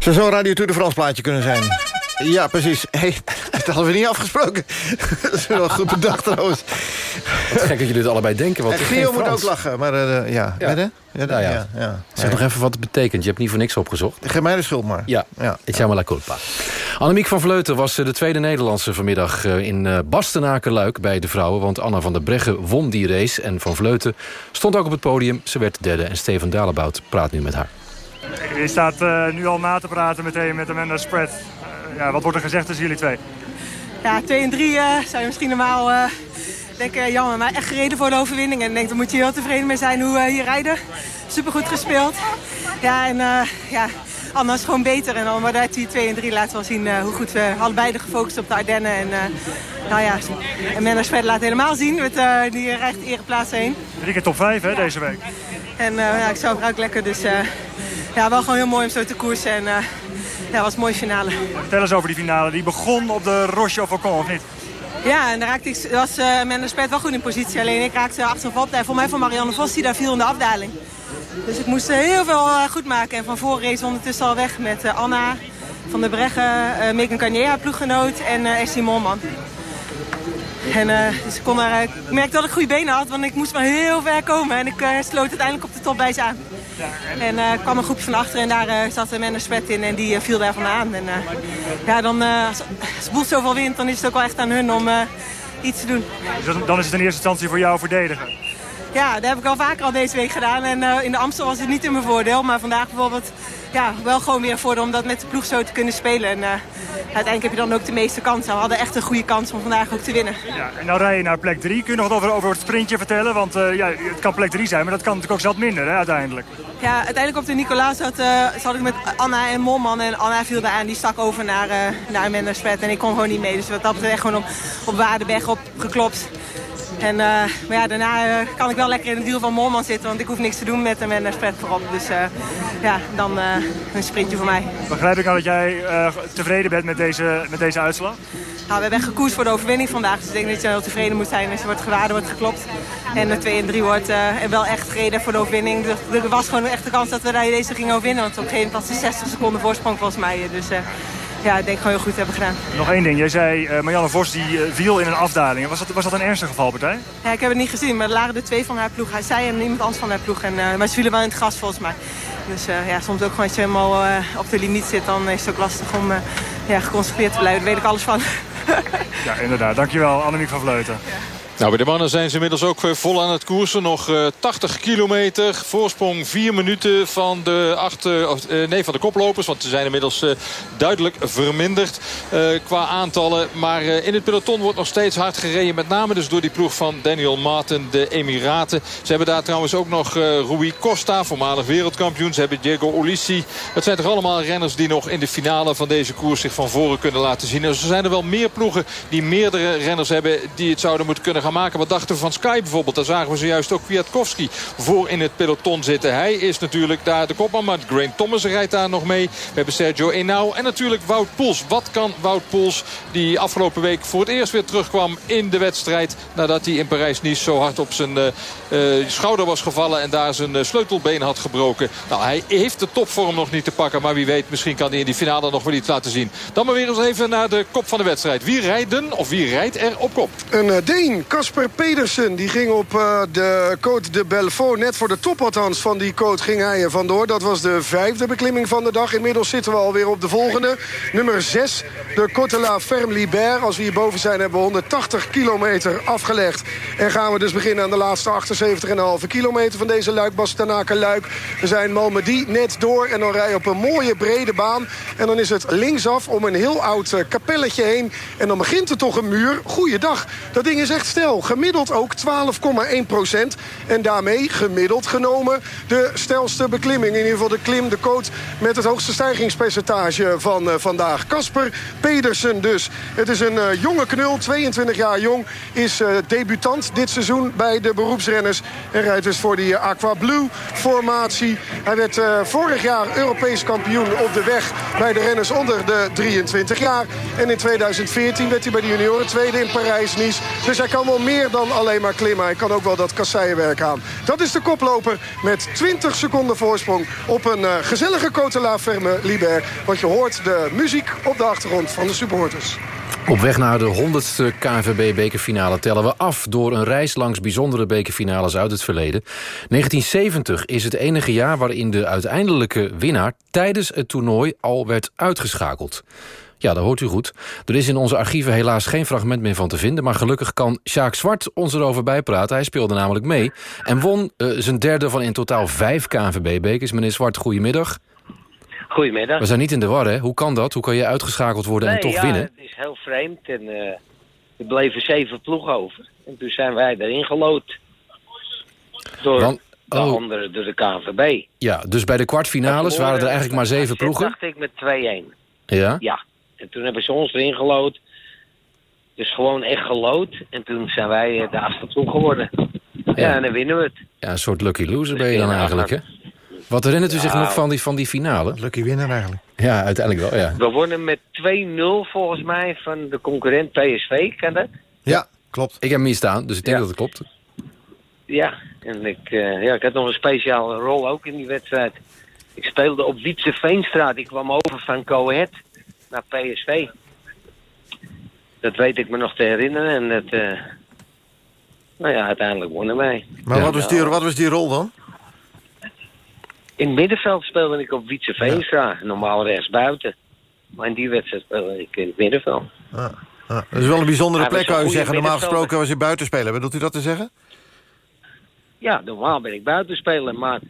Zou zo'n Radio Tour de France plaatje kunnen zijn? Ja, precies. Hey, dat hadden we niet afgesproken. dat is wel goed bedacht trouwens.
Wat gek dat jullie het allebei denken. Want
Gio moet ook lachen, maar eh, ja.
Ja.
Je? Ja,
Nou ja.
ja, ja.
Zeg nog even wat het betekent. Je hebt niet voor niks opgezocht.
Geef mij de schuld maar.
Ja,
Ja.
Echame la culpa. Annemiek van Vleuten was eh, de tweede Nederlandse vanmiddag eh, in eh, Bastenaken-Luik bij de vrouwen. Want Anna van der Breggen won die race. En van Vleuten stond ook op het podium. Ze werd derde en Steven Dalebout praat nu met haar.
Je staat eh, nu al na te praten meteen met Amanda Spread. Eh, ja, wat wordt er gezegd tussen jullie twee?
Ja, 2 en 3 eh, zou je misschien normaal denk, eh, jammer, maar echt gereden voor de overwinning. En ik denk, daar moet je heel tevreden mee zijn hoe we hier rijden. Supergoed gespeeld. Ja, en ja, Anna is gewoon beter. En dan uit die 2 en 3 laten we zien hoe goed we allebei gefocust op de Ardennen. En, nou ja, en Svet laat helemaal zien. Met, die rijdt ereplaats heen.
Drie keer top 5 hè, deze week.
En ja, ik zou het ook lekker. Dus ja, wel gewoon heel mooi om zo te koersen. En eh, ja, was een mooie finale.
Vertel eens over die finale. Die begon op de Roche of Ocon, of niet?
Ja, en daar raakte ik, was uh, Mendes wel goed in positie. Alleen ik raakte achter een valpartij. Voor mij van Marianne Vos, die daar viel in de afdaling. Dus ik moest eh, heel veel goed maken. En van voren race ondertussen al weg met Anna van der Breggen, uh, Megan Carnier, haar ploeggenoot en uh, Essie Molman. En dus ik, kon daar, ik merkte dat ik goede benen had, want ik moest maar heel ver komen. En ik sloot uiteindelijk op de top bij ze aan. En eh, er kwam een groepje van achteren en daar eh, zat een Mendes Pet in en die eh, viel daar vandaan. En ja, dan, als, het zoveel wint, dan is het ook wel echt aan hun om iets te doen.
Dus dan is het in eerste instantie voor jou verdedigen.
Ja, dat heb ik al vaker al deze week gedaan. En in de Amstel was het niet in mijn voordeel. Maar vandaag bijvoorbeeld ja, wel gewoon weer voordeel om dat met de ploeg zo te kunnen spelen. En eh, uiteindelijk heb je dan ook de meeste kansen. We hadden echt een goede kans om vandaag ook te winnen.
Ja, en nou rij je naar plek 3. Kun je nog wat over, over het sprintje vertellen? Want eh, ja, het kan plek 3 zijn, maar dat kan natuurlijk ook zat minder hè, uiteindelijk.
Ja, uiteindelijk op de Nicolaas zat, eh, zat ik met Anna en Molman. En Anna viel daar aan, die stak over naar, naar Mendes Pet. En ik kon gewoon niet mee. Dus wat dat betreft echt gewoon op, op Waardenberg op geklopt. En, eh, maar ja, daarna eh, kan ik wel lekker in het wiel van Molman zitten. Want ik hoef niks te doen met de Mendes Pet voorop. Dus eh, ja, dan eh, een sprintje voor mij.
Begrijp ik nou dat jij eh, tevreden bent met deze, met deze uitslag?
Nou, we hebben echt gekoerst voor de overwinning vandaag. Dus ik denk dat je heel tevreden moet zijn als je wordt gewaarde wordt geklopt. En de 2 en 3 wordt eh, en wel echt gereden voor de overwinning. Dus er was gewoon een echte kans dat we daar deze gingen overwinnen. Want op een gegeven moment was het 60 seconden voorsprong volgens mij. Dus eh, ja, ik denk gewoon heel goed hebben gedaan.
Nog één ding. Jij zei, eh, Marianne Vos die eh, viel in een afdaling. Was dat, was dat een ernstige valpartij?
Ja, ik heb het niet gezien, maar er lagen er twee van haar ploeg. Hij zei en iemand anders van haar ploeg. En, eh, maar ze vielen wel in het gras volgens mij. Dus ja, soms ook gewoon als je helemaal op de limiet zit, dan is het ook lastig om ja, geconcentreerd te blijven. Daar weet ik alles van.
Ja, inderdaad. Dankjewel, Annemiek van Vleuten.
Nou, bij de mannen zijn ze inmiddels ook eh, vol aan het koersen. Nog eh, 80 kilometer. Voorsprong 4 minuten van de, acht, eh, eh, nee, van de koplopers. Want ze zijn inmiddels eh, duidelijk verminderd eh, qua aantallen. Maar eh, in het peloton wordt nog steeds hard gereden. Met name dus door die ploeg van Daniel Martin, de Emiraten. Ze hebben daar trouwens ook nog eh Rui Costa, voormalig wereldkampioen. Ze hebben Diego Ulissi. Dat zijn toch allemaal renners die nog in de finale van deze koers zich van voren kunnen laten zien. Dus er zijn er wel meer ploegen die meerdere renners hebben die het zouden moeten kunnen gaan maken. Wat dachten we van Sky bijvoorbeeld? Daar zagen we zojuist ook Kwiatkowski voor in het peloton zitten. Hij is natuurlijk daar de kopman, maar Grant Thomas rijdt daar nog mee. We hebben Sergio Enau en natuurlijk Wout Poels. Wat kan Wout Poels, die afgelopen week voor het eerst weer terugkwam in de wedstrijd... nadat hij in Parijs-Nice zo hard op zijn eh, eh, schouder was gevallen... en daar zijn eh, sleutelbeen had gebroken. Nou, hij heeft de topvorm nog niet te pakken, maar wie weet... misschien kan hij in die finale nog wel iets laten zien. Dan maar weer eens even naar de kop van de wedstrijd. Wie rijden of wie rijdt er op kop?
Een Deen, Casper Pedersen, die ging op eh, de Côte de Belfort. Net voor de top althans van die Côte ging hij er vandoor. Dat was de vijfde beklimming van de dag. Inmiddels zitten we alweer op de volgende. Nummer 6, de Côte la Ferme Libert. Als we hierboven zijn hebben we 180 kilometer afgelegd. En gaan we dus beginnen aan de laatste 78,5 kilometer van deze luik bastenaken luik We zijn Malmedy net door en dan rij je op een mooie brede baan. En dan is het linksaf om een heel oud eh, kapelletje heen. En dan begint er toch een muur. Goeiedag, dat ding is echt Gemiddeld ook 12,1 procent. En daarmee gemiddeld genomen de stelste beklimming. In ieder geval de klim, de coat met het hoogste stijgingspercentage van eh, vandaag. Casper Pedersen dus. Het is een eh, jonge knul, 22 jaar jong. Is eh, debutant dit seizoen bij de beroepsrenners. En rijdt dus voor die Aqua Blue formatie. Hij werd vorig jaar Europees kampioen op de weg bij de renners onder de 23 jaar. En in 2014 werd hij bij de junioren tweede in Parijs-Nice. Dus hij kan meer dan alleen maar klimmen. Hij kan ook wel dat kasseienwerk aan. Dat is de koploper met 20 seconden voorsprong op een eh, gezellige Côte la Ferme Liber. Want je hoort de muziek op de achtergrond van de supporters.
Op weg naar de 100ste KNVB-bekerfinale tellen we af... door een reis langs bijzondere bekerfinales uit het verleden. 1970 is het enige jaar waarin de uiteindelijke winnaar... tijdens het toernooi al werd uitgeschakeld. Ja, dat hoort u goed. Er is in onze archieven helaas geen fragment meer van te vinden... maar gelukkig kan Sjaak Zwart ons erover bijpraten. Hij speelde namelijk mee en won eh, zijn derde van in totaal vijf KNVB-bekers. Meneer Zwart, goedemiddag.
Goedemiddag.
We zijn niet in de war, hè? Hoe kan dat? Hoe kan je uitgeschakeld worden en toch
ja,
winnen?
het is heel vreemd. En, eh, er bleven zeven ploegen over.
En toen zijn wij erin gelood. Door de
oh.
andere, door de KNVB.
Ja, dus bij de kwartfinales waren er eigenlijk maar zeven ploegen.
dacht ik met 2-1.
Ja?
Ja. En toen hebben ze ons erin gelood. Dus gewoon echt gelood. En toen zijn wij eh, de ploeg geworden. Ja. en dan winnen we het.
Ja, een soort lucky loser ben je dan eigenlijk, hè? Wat herinnert u zich nog van die, van die finale?
Lucky winnaar eigenlijk.
Ja, uiteindelijk wel, ja.
We wonnen met 2-0 volgens mij van de concurrent PSV. Kan dat?
Ja, klopt.
Ik heb hem hier staan, dus ik denk dat het klopt.
Ja, en ik, eh, ja, ik had nog een speciale rol ook in die wedstrijd. Ik speelde op Wietse Veenstraat. Ik kwam over van Coët naar PSV. Dat weet ik me nog te herinneren. En dat, eh, nou ja, uiteindelijk wonnen wij.
Maar wat, was die, wat was die rol dan?
In het middenveld speelde ik op Wietse Veenstra. Normaal rechts buiten. Maar in die wedstrijd speelde ik in het middenveld.
Ah, ah. Dat is wel een bijzondere
Hij
plek, zou
goede
zeggen. Normaal gesproken was hij buitenspeler. Bedoelt u dat te zeggen?
Ja, normaal ben ik buitenspeler. Maar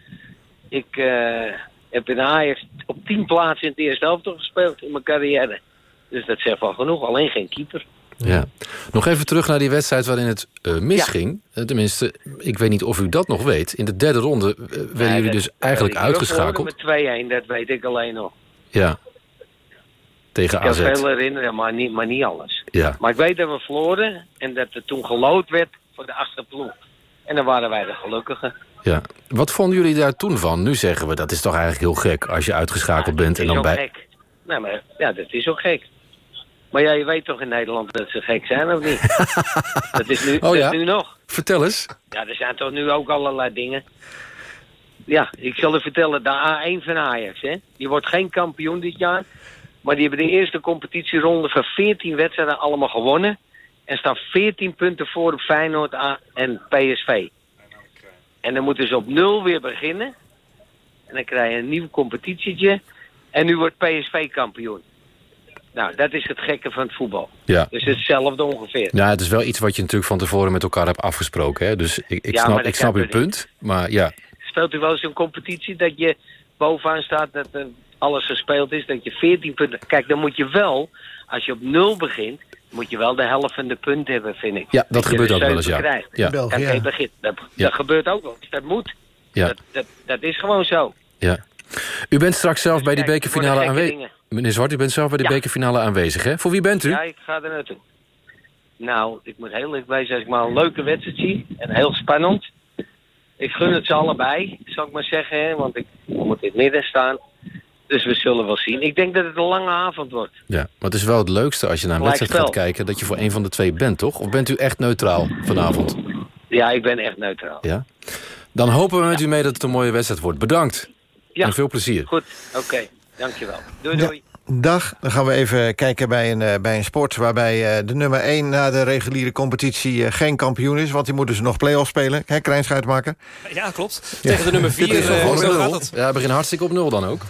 ik eh, heb in Ajax op tien plaatsen in het eerste helft gespeeld in mijn carrière. Dus dat zegt wel genoeg. Alleen geen keeper.
Ja. Nog even terug naar die wedstrijd waarin het eh, misging. Eh, tenminste, ik weet niet of u dat nog weet. In de derde ronde eh, werden
Nee,
jullie dus eigenlijk
dat- ik heb
uitgeschakeld.
Met 2-1, dat weet ik alleen nog.
Ja. Tegen
Ik kan
AZ.
veel herinneren, maar niet, maar niet alles.
Ja.
Maar ik weet dat we verloren en dat er toen gelood werd voor de achterploeg. En dan waren wij de gelukkigen.
Ja. Wat vonden jullie daar toen van? Nu zeggen we, dat is toch eigenlijk heel gek als je uitgeschakeld bent en dan bij...
gek. Nee, maar ja, dat is ook gek. Maar ja, je weet toch in Nederland dat ze gek zijn, of niet? dat is nu,
Oh
dat
ja?
nu nog.
Vertel eens.
Ja, er zijn toch nu ook allerlei dingen. Ja, ik zal u vertellen, de A1 van Ajax, hè. Die wordt geen kampioen dit jaar. Maar die hebben de eerste competitieronde van 14 wedstrijden allemaal gewonnen. En staan 14 punten voor op Feyenoord en PSV. En dan moeten ze op nul weer beginnen. En dan krijg je een nieuw competitietje. En nu wordt PSV kampioen. Nou, dat is het gekke van het voetbal.
Ja.
Dus hetzelfde ongeveer.
Ja, het is wel iets wat je natuurlijk van tevoren met elkaar hebt afgesproken. Hè? Dus ik, ik
Ja,
snap, ik snap
niet?
punt. Maar ja,
Speelt u wel eens een competitie dat je bovenaan staat dat er alles gespeeld is, dat je 14 punten... Kijk, dan moet je wel, als je op nul begint, moet je wel de helft van de punten hebben, vind ik.
Ja, dat gebeurt ook wel eens, ja.
krijgt.
Ja. In België, ja.
begint. Dat,
Ja.
dat gebeurt ook wel. eens. Dat moet.
ja,
Dat, dat, dat is gewoon zo.
ja. U bent straks zelf bij die
Kijk, er
bekerfinale aanwezig. Meneer Zwart, u bent zelf bij de
Ja.
bekerfinale aanwezig, hè? Voor wie bent u?
Ja, ik ga er naartoe. Nou, ik moet heel erg blij zijn als ik maar een leuke wedstrijd zie. En heel spannend. Ik gun het ze allebei, zou ik maar zeggen. Hè, want ik moet in het midden staan. Dus we zullen wel zien. Ik denk dat het een lange avond wordt.
Ja, maar het is wel het leukste als je naar een wedstrijd gaat kijken... dat je voor een van de twee bent, toch? Of bent u echt neutraal vanavond?
Ja, ik ben echt neutraal.
Ja? Dan hopen we met u mee dat het een mooie wedstrijd wordt. Bedankt.
Ja.
En veel plezier.
Goed, oké. Dankjewel. Doei, doei.
Dag, dan gaan we even kijken bij een, eh, bij een sport... waarbij eh, de nummer 1 na de reguliere competitie eh, geen kampioen is... want die moeten ze nog play-off spelen. Hè, Krijn Schuitmaker?
Ja, klopt. Tegen de nummer 4.
Dit is toch gewoon
zo
nul?
gaat het.
Ja, we beginnen hartstikke op nul dan ook.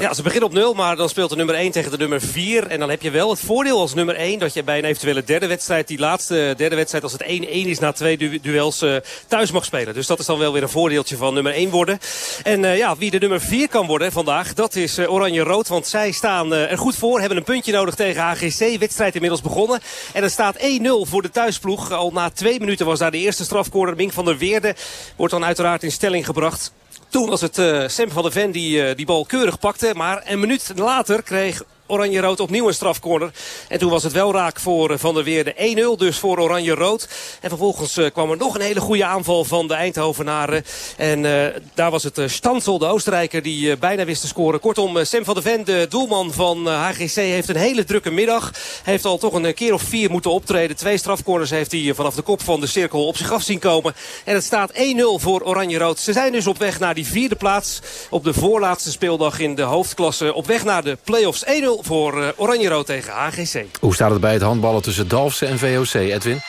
Ja. ze beginnen op 0, maar dan speelt de nummer 1 tegen de nummer 4. En dan heb je wel het voordeel als nummer 1 dat je bij een eventuele derde wedstrijd, die laatste derde wedstrijd, als het 1-1 is na twee du duels, eh, thuis mag spelen. Dus dat is dan wel weer een voordeeltje van nummer 1 worden. En eh, ja, wie de nummer 4 kan worden vandaag, dat is eh, Oranje-Rood. Want zij staan er goed voor, hebben een puntje nodig tegen HGC. Wedstrijd inmiddels begonnen. En er staat 1-0 voor de thuisploeg. Al na twee minuten was daar de eerste strafcorner. Mink van der Weerde wordt dan uiteraard in stelling gebracht. Toen was het eh Sam van der Ven die eh, die bal keurig pakte. Maar een minuut later kreeg Oranje-Rood opnieuw een strafcorner. En toen was het wel raak voor eh, Van der Weerde 1-0 dus voor Oranje-Rood. En vervolgens eh, kwam er nog een hele goede aanval van de Eindhovenaren. En eh, daar was het Stansel, de Oostenrijker, die bijna wist te scoren. Kortom, Sam van der Ven, de doelman van HGC, heeft een hele drukke middag. Hij heeft al toch een keer of vier moeten optreden. Twee strafcorners heeft hij vanaf de kop van de cirkel op zich af zien komen. En het staat 1-0 voor Oranje-Rood. Ze zijn dus op weg naar die vierde plaats. Op de voorlaatste speeldag in de hoofdklasse. Op weg naar de play-offs 1-0 voor eh, Oranje-Rood tegen HGC.
Hoe staat het bij het handballen tussen Dalfsen en VOC, Edwin?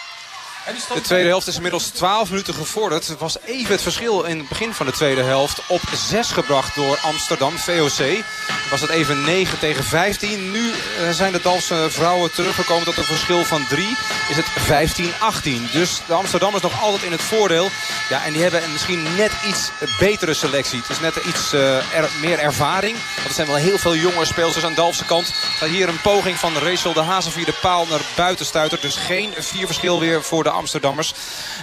De tweede helft is inmiddels 12 minuten gevorderd. Het was even het verschil in het begin van de tweede helft op 6 gebracht door Amsterdam, VOC. was het even 9 tegen 15. Nu eh, zijn de Dalfse vrouwen teruggekomen tot een verschil van 3. Is het 15-18. Dus de Amsterdammers nog altijd in het voordeel. Ja, en die hebben misschien net iets betere selectie. Het is net iets er, meer ervaring. Want er zijn wel heel veel jonge speelsters aan Dalfse kant. Gaat hier een poging van Rachel de Hazen via de paal naar buiten stuiter. Dus geen vier verschil weer voor de Amsterdammers.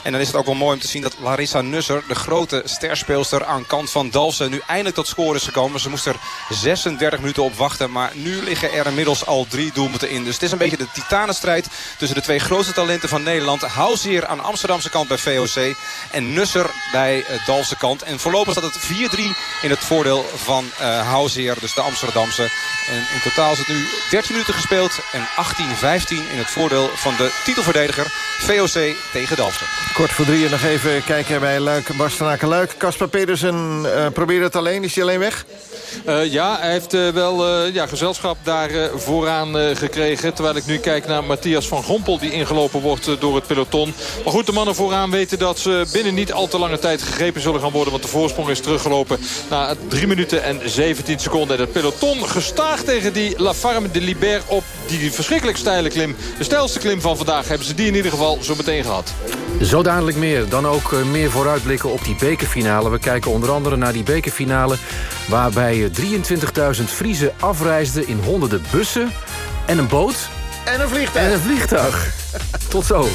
En dan is het ook wel mooi om te zien dat Larissa Nusser, de grote sterspeelster aan kant van Dalfsen, nu eindelijk tot score is gekomen. Ze moest er 36 minuten op wachten. Maar nu liggen er inmiddels al drie doelpunten in. Dus het is een beetje de titanenstrijd tussen de twee grootste talenten van Nederland. Houseer aan Amsterdamse kant bij VOC. En Nusser bij uh, Dalfse kant. En voorlopig staat het 4-3 in het voordeel van uh. Dus de Amsterdamse. En in totaal is het nu 13 minuten gespeeld. En 18-15 in het voordeel van de titelverdediger VOC tegen Dalfsen.
Kort voor drieën nog even kijken bij Luik, Bastenaken Luik. Kasper Pedersen uh, probeert het alleen. Is hij alleen weg?
Uh, ja, hij heeft uh, wel uh, ja, gezelschap daar vooraan gekregen. Terwijl ik nu kijk naar Matthias van Gompel die ingelopen wordt door het peloton. Maar goed, de mannen vooraan weten dat ze binnen niet al te lange tijd gegrepen zullen gaan worden. Want de voorsprong is teruggelopen na 3 minuten en 17 seconden. En het peloton gestaag tegen die La Farme de Liber op die verschrikkelijk steile klim. De stijlste klim van vandaag hebben ze die in ieder geval zo meteen gehad.
Zo dadelijk meer. Dan ook meer vooruitblikken op die bekerfinale. We kijken onder andere naar die bekerfinale waarbij 23.000 Friese afreisden in honderden bussen en een boot.
En een vliegtuig.
En een vliegtuig. Tot zo.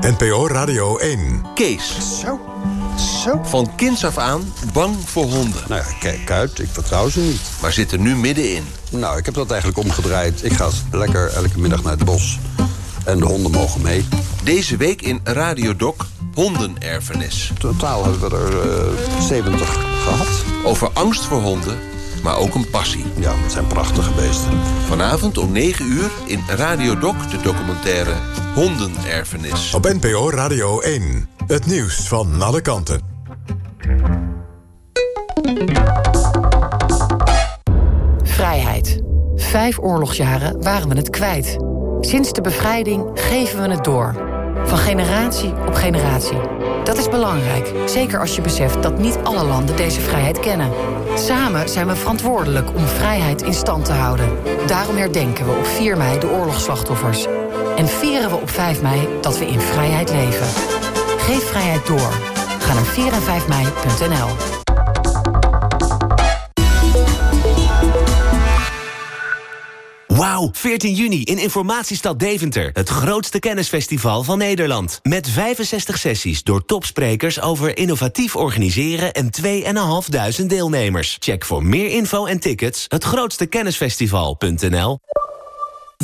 NPO Radio 1.
Kees.
Zo. Zo.
Van kinds af aan bang voor honden.
Nou ja, kijk uit, ik vertrouw ze niet.
Maar zit er nu middenin.
Nou, ik heb dat eigenlijk omgedraaid. Ik ga lekker elke middag naar het bos. En de honden mogen mee.
Deze week in Radio Doc hondenerfenis.
Totaal hebben we er uh, 70 gehad.
Over angst voor honden, maar ook een passie.
Ja, het zijn prachtige beesten.
Vanavond om 9 uur in Radio Doc de documentaire Hondenerfenis.
Op NPO Radio 1. Het nieuws van alle kanten.
Vrijheid. Vijf oorlogsjaren waren we het kwijt. Sinds de bevrijding geven we het door. Van generatie op generatie. Dat is belangrijk, zeker als je beseft dat niet alle landen deze vrijheid kennen. Samen zijn we verantwoordelijk om vrijheid in stand te houden. Daarom herdenken we op 4 mei de oorlogsslachtoffers. En vieren we op 5 mei dat we in vrijheid leven. Geef vrijheid door. Ga naar 4 en 5 mei.nl.
Wauw, 14 juni in Informatiestad Deventer. Het grootste kennisfestival van Nederland. Met 65 sessies door topsprekers over innovatief organiseren... en 2.500 deelnemers. Check voor meer info en tickets hetgrootstekennisfestival.nl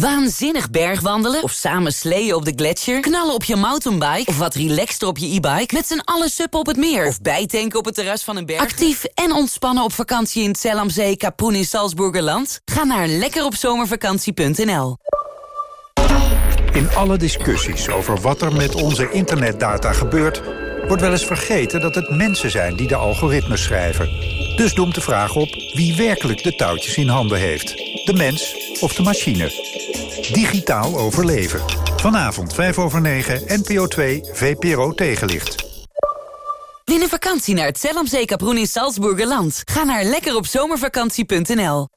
Waanzinnig bergwandelen of samen sleeën op de gletsjer... knallen op je mountainbike of wat relaxter op je e-bike... met z'n allen suppen op het meer of bijtanken op het terras van een berg. Actief en ontspannen op vakantie in het Zellamzee, Kapoen in Salzburgerland? Ga naar lekkeropzomervakantie.nl
In alle discussies over wat er met onze internetdata gebeurt... wordt wel eens vergeten dat het mensen zijn die de algoritmes schrijven. Dus doemt de vraag op wie werkelijk de touwtjes in handen heeft. De mens of de machine? Digitaal overleven. Vanavond 5 over 9, NPO 2, VPRO tegenlicht.
Win een vakantie naar het Zellamzee Kaproen in Salzburgerland. Ga naar lekkeropzomervakantie.nl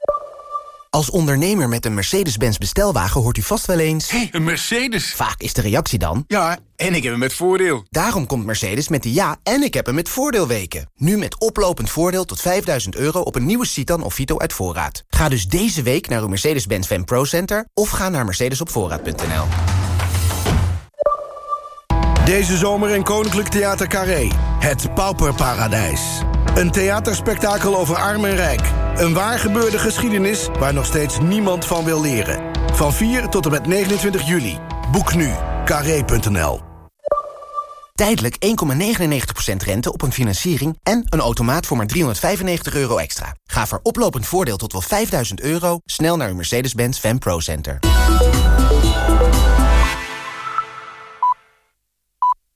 Als ondernemer met een Mercedes-Benz bestelwagen hoort u vast wel eens...
Hé, een Mercedes?
Vaak is de reactie dan...
Ja, en ik heb hem met voordeel.
Daarom komt Mercedes met de ja en ik heb hem met voordeel weken. Nu met oplopend voordeel tot 5000 euro op een nieuwe Citan of Vito uit voorraad. Ga dus deze week naar uw Mercedes-Benz Fan Pro Center... of ga naar mercedesopvoorraad.nl.
Deze zomer in Koninklijk Theater Carré. Het Pauperparadijs. Een theaterspektakel over arm en rijk. Een waar gebeurde geschiedenis waar nog steeds niemand van wil leren. Van 4 tot en met 29 juli. Boek nu. Carré.nl
Tijdelijk 1,99% rente op een financiering... en een automaat voor maar 395 euro extra. Ga voor oplopend voordeel tot wel 5000 euro... snel naar uw Mercedes-Benz Fan Pro Center.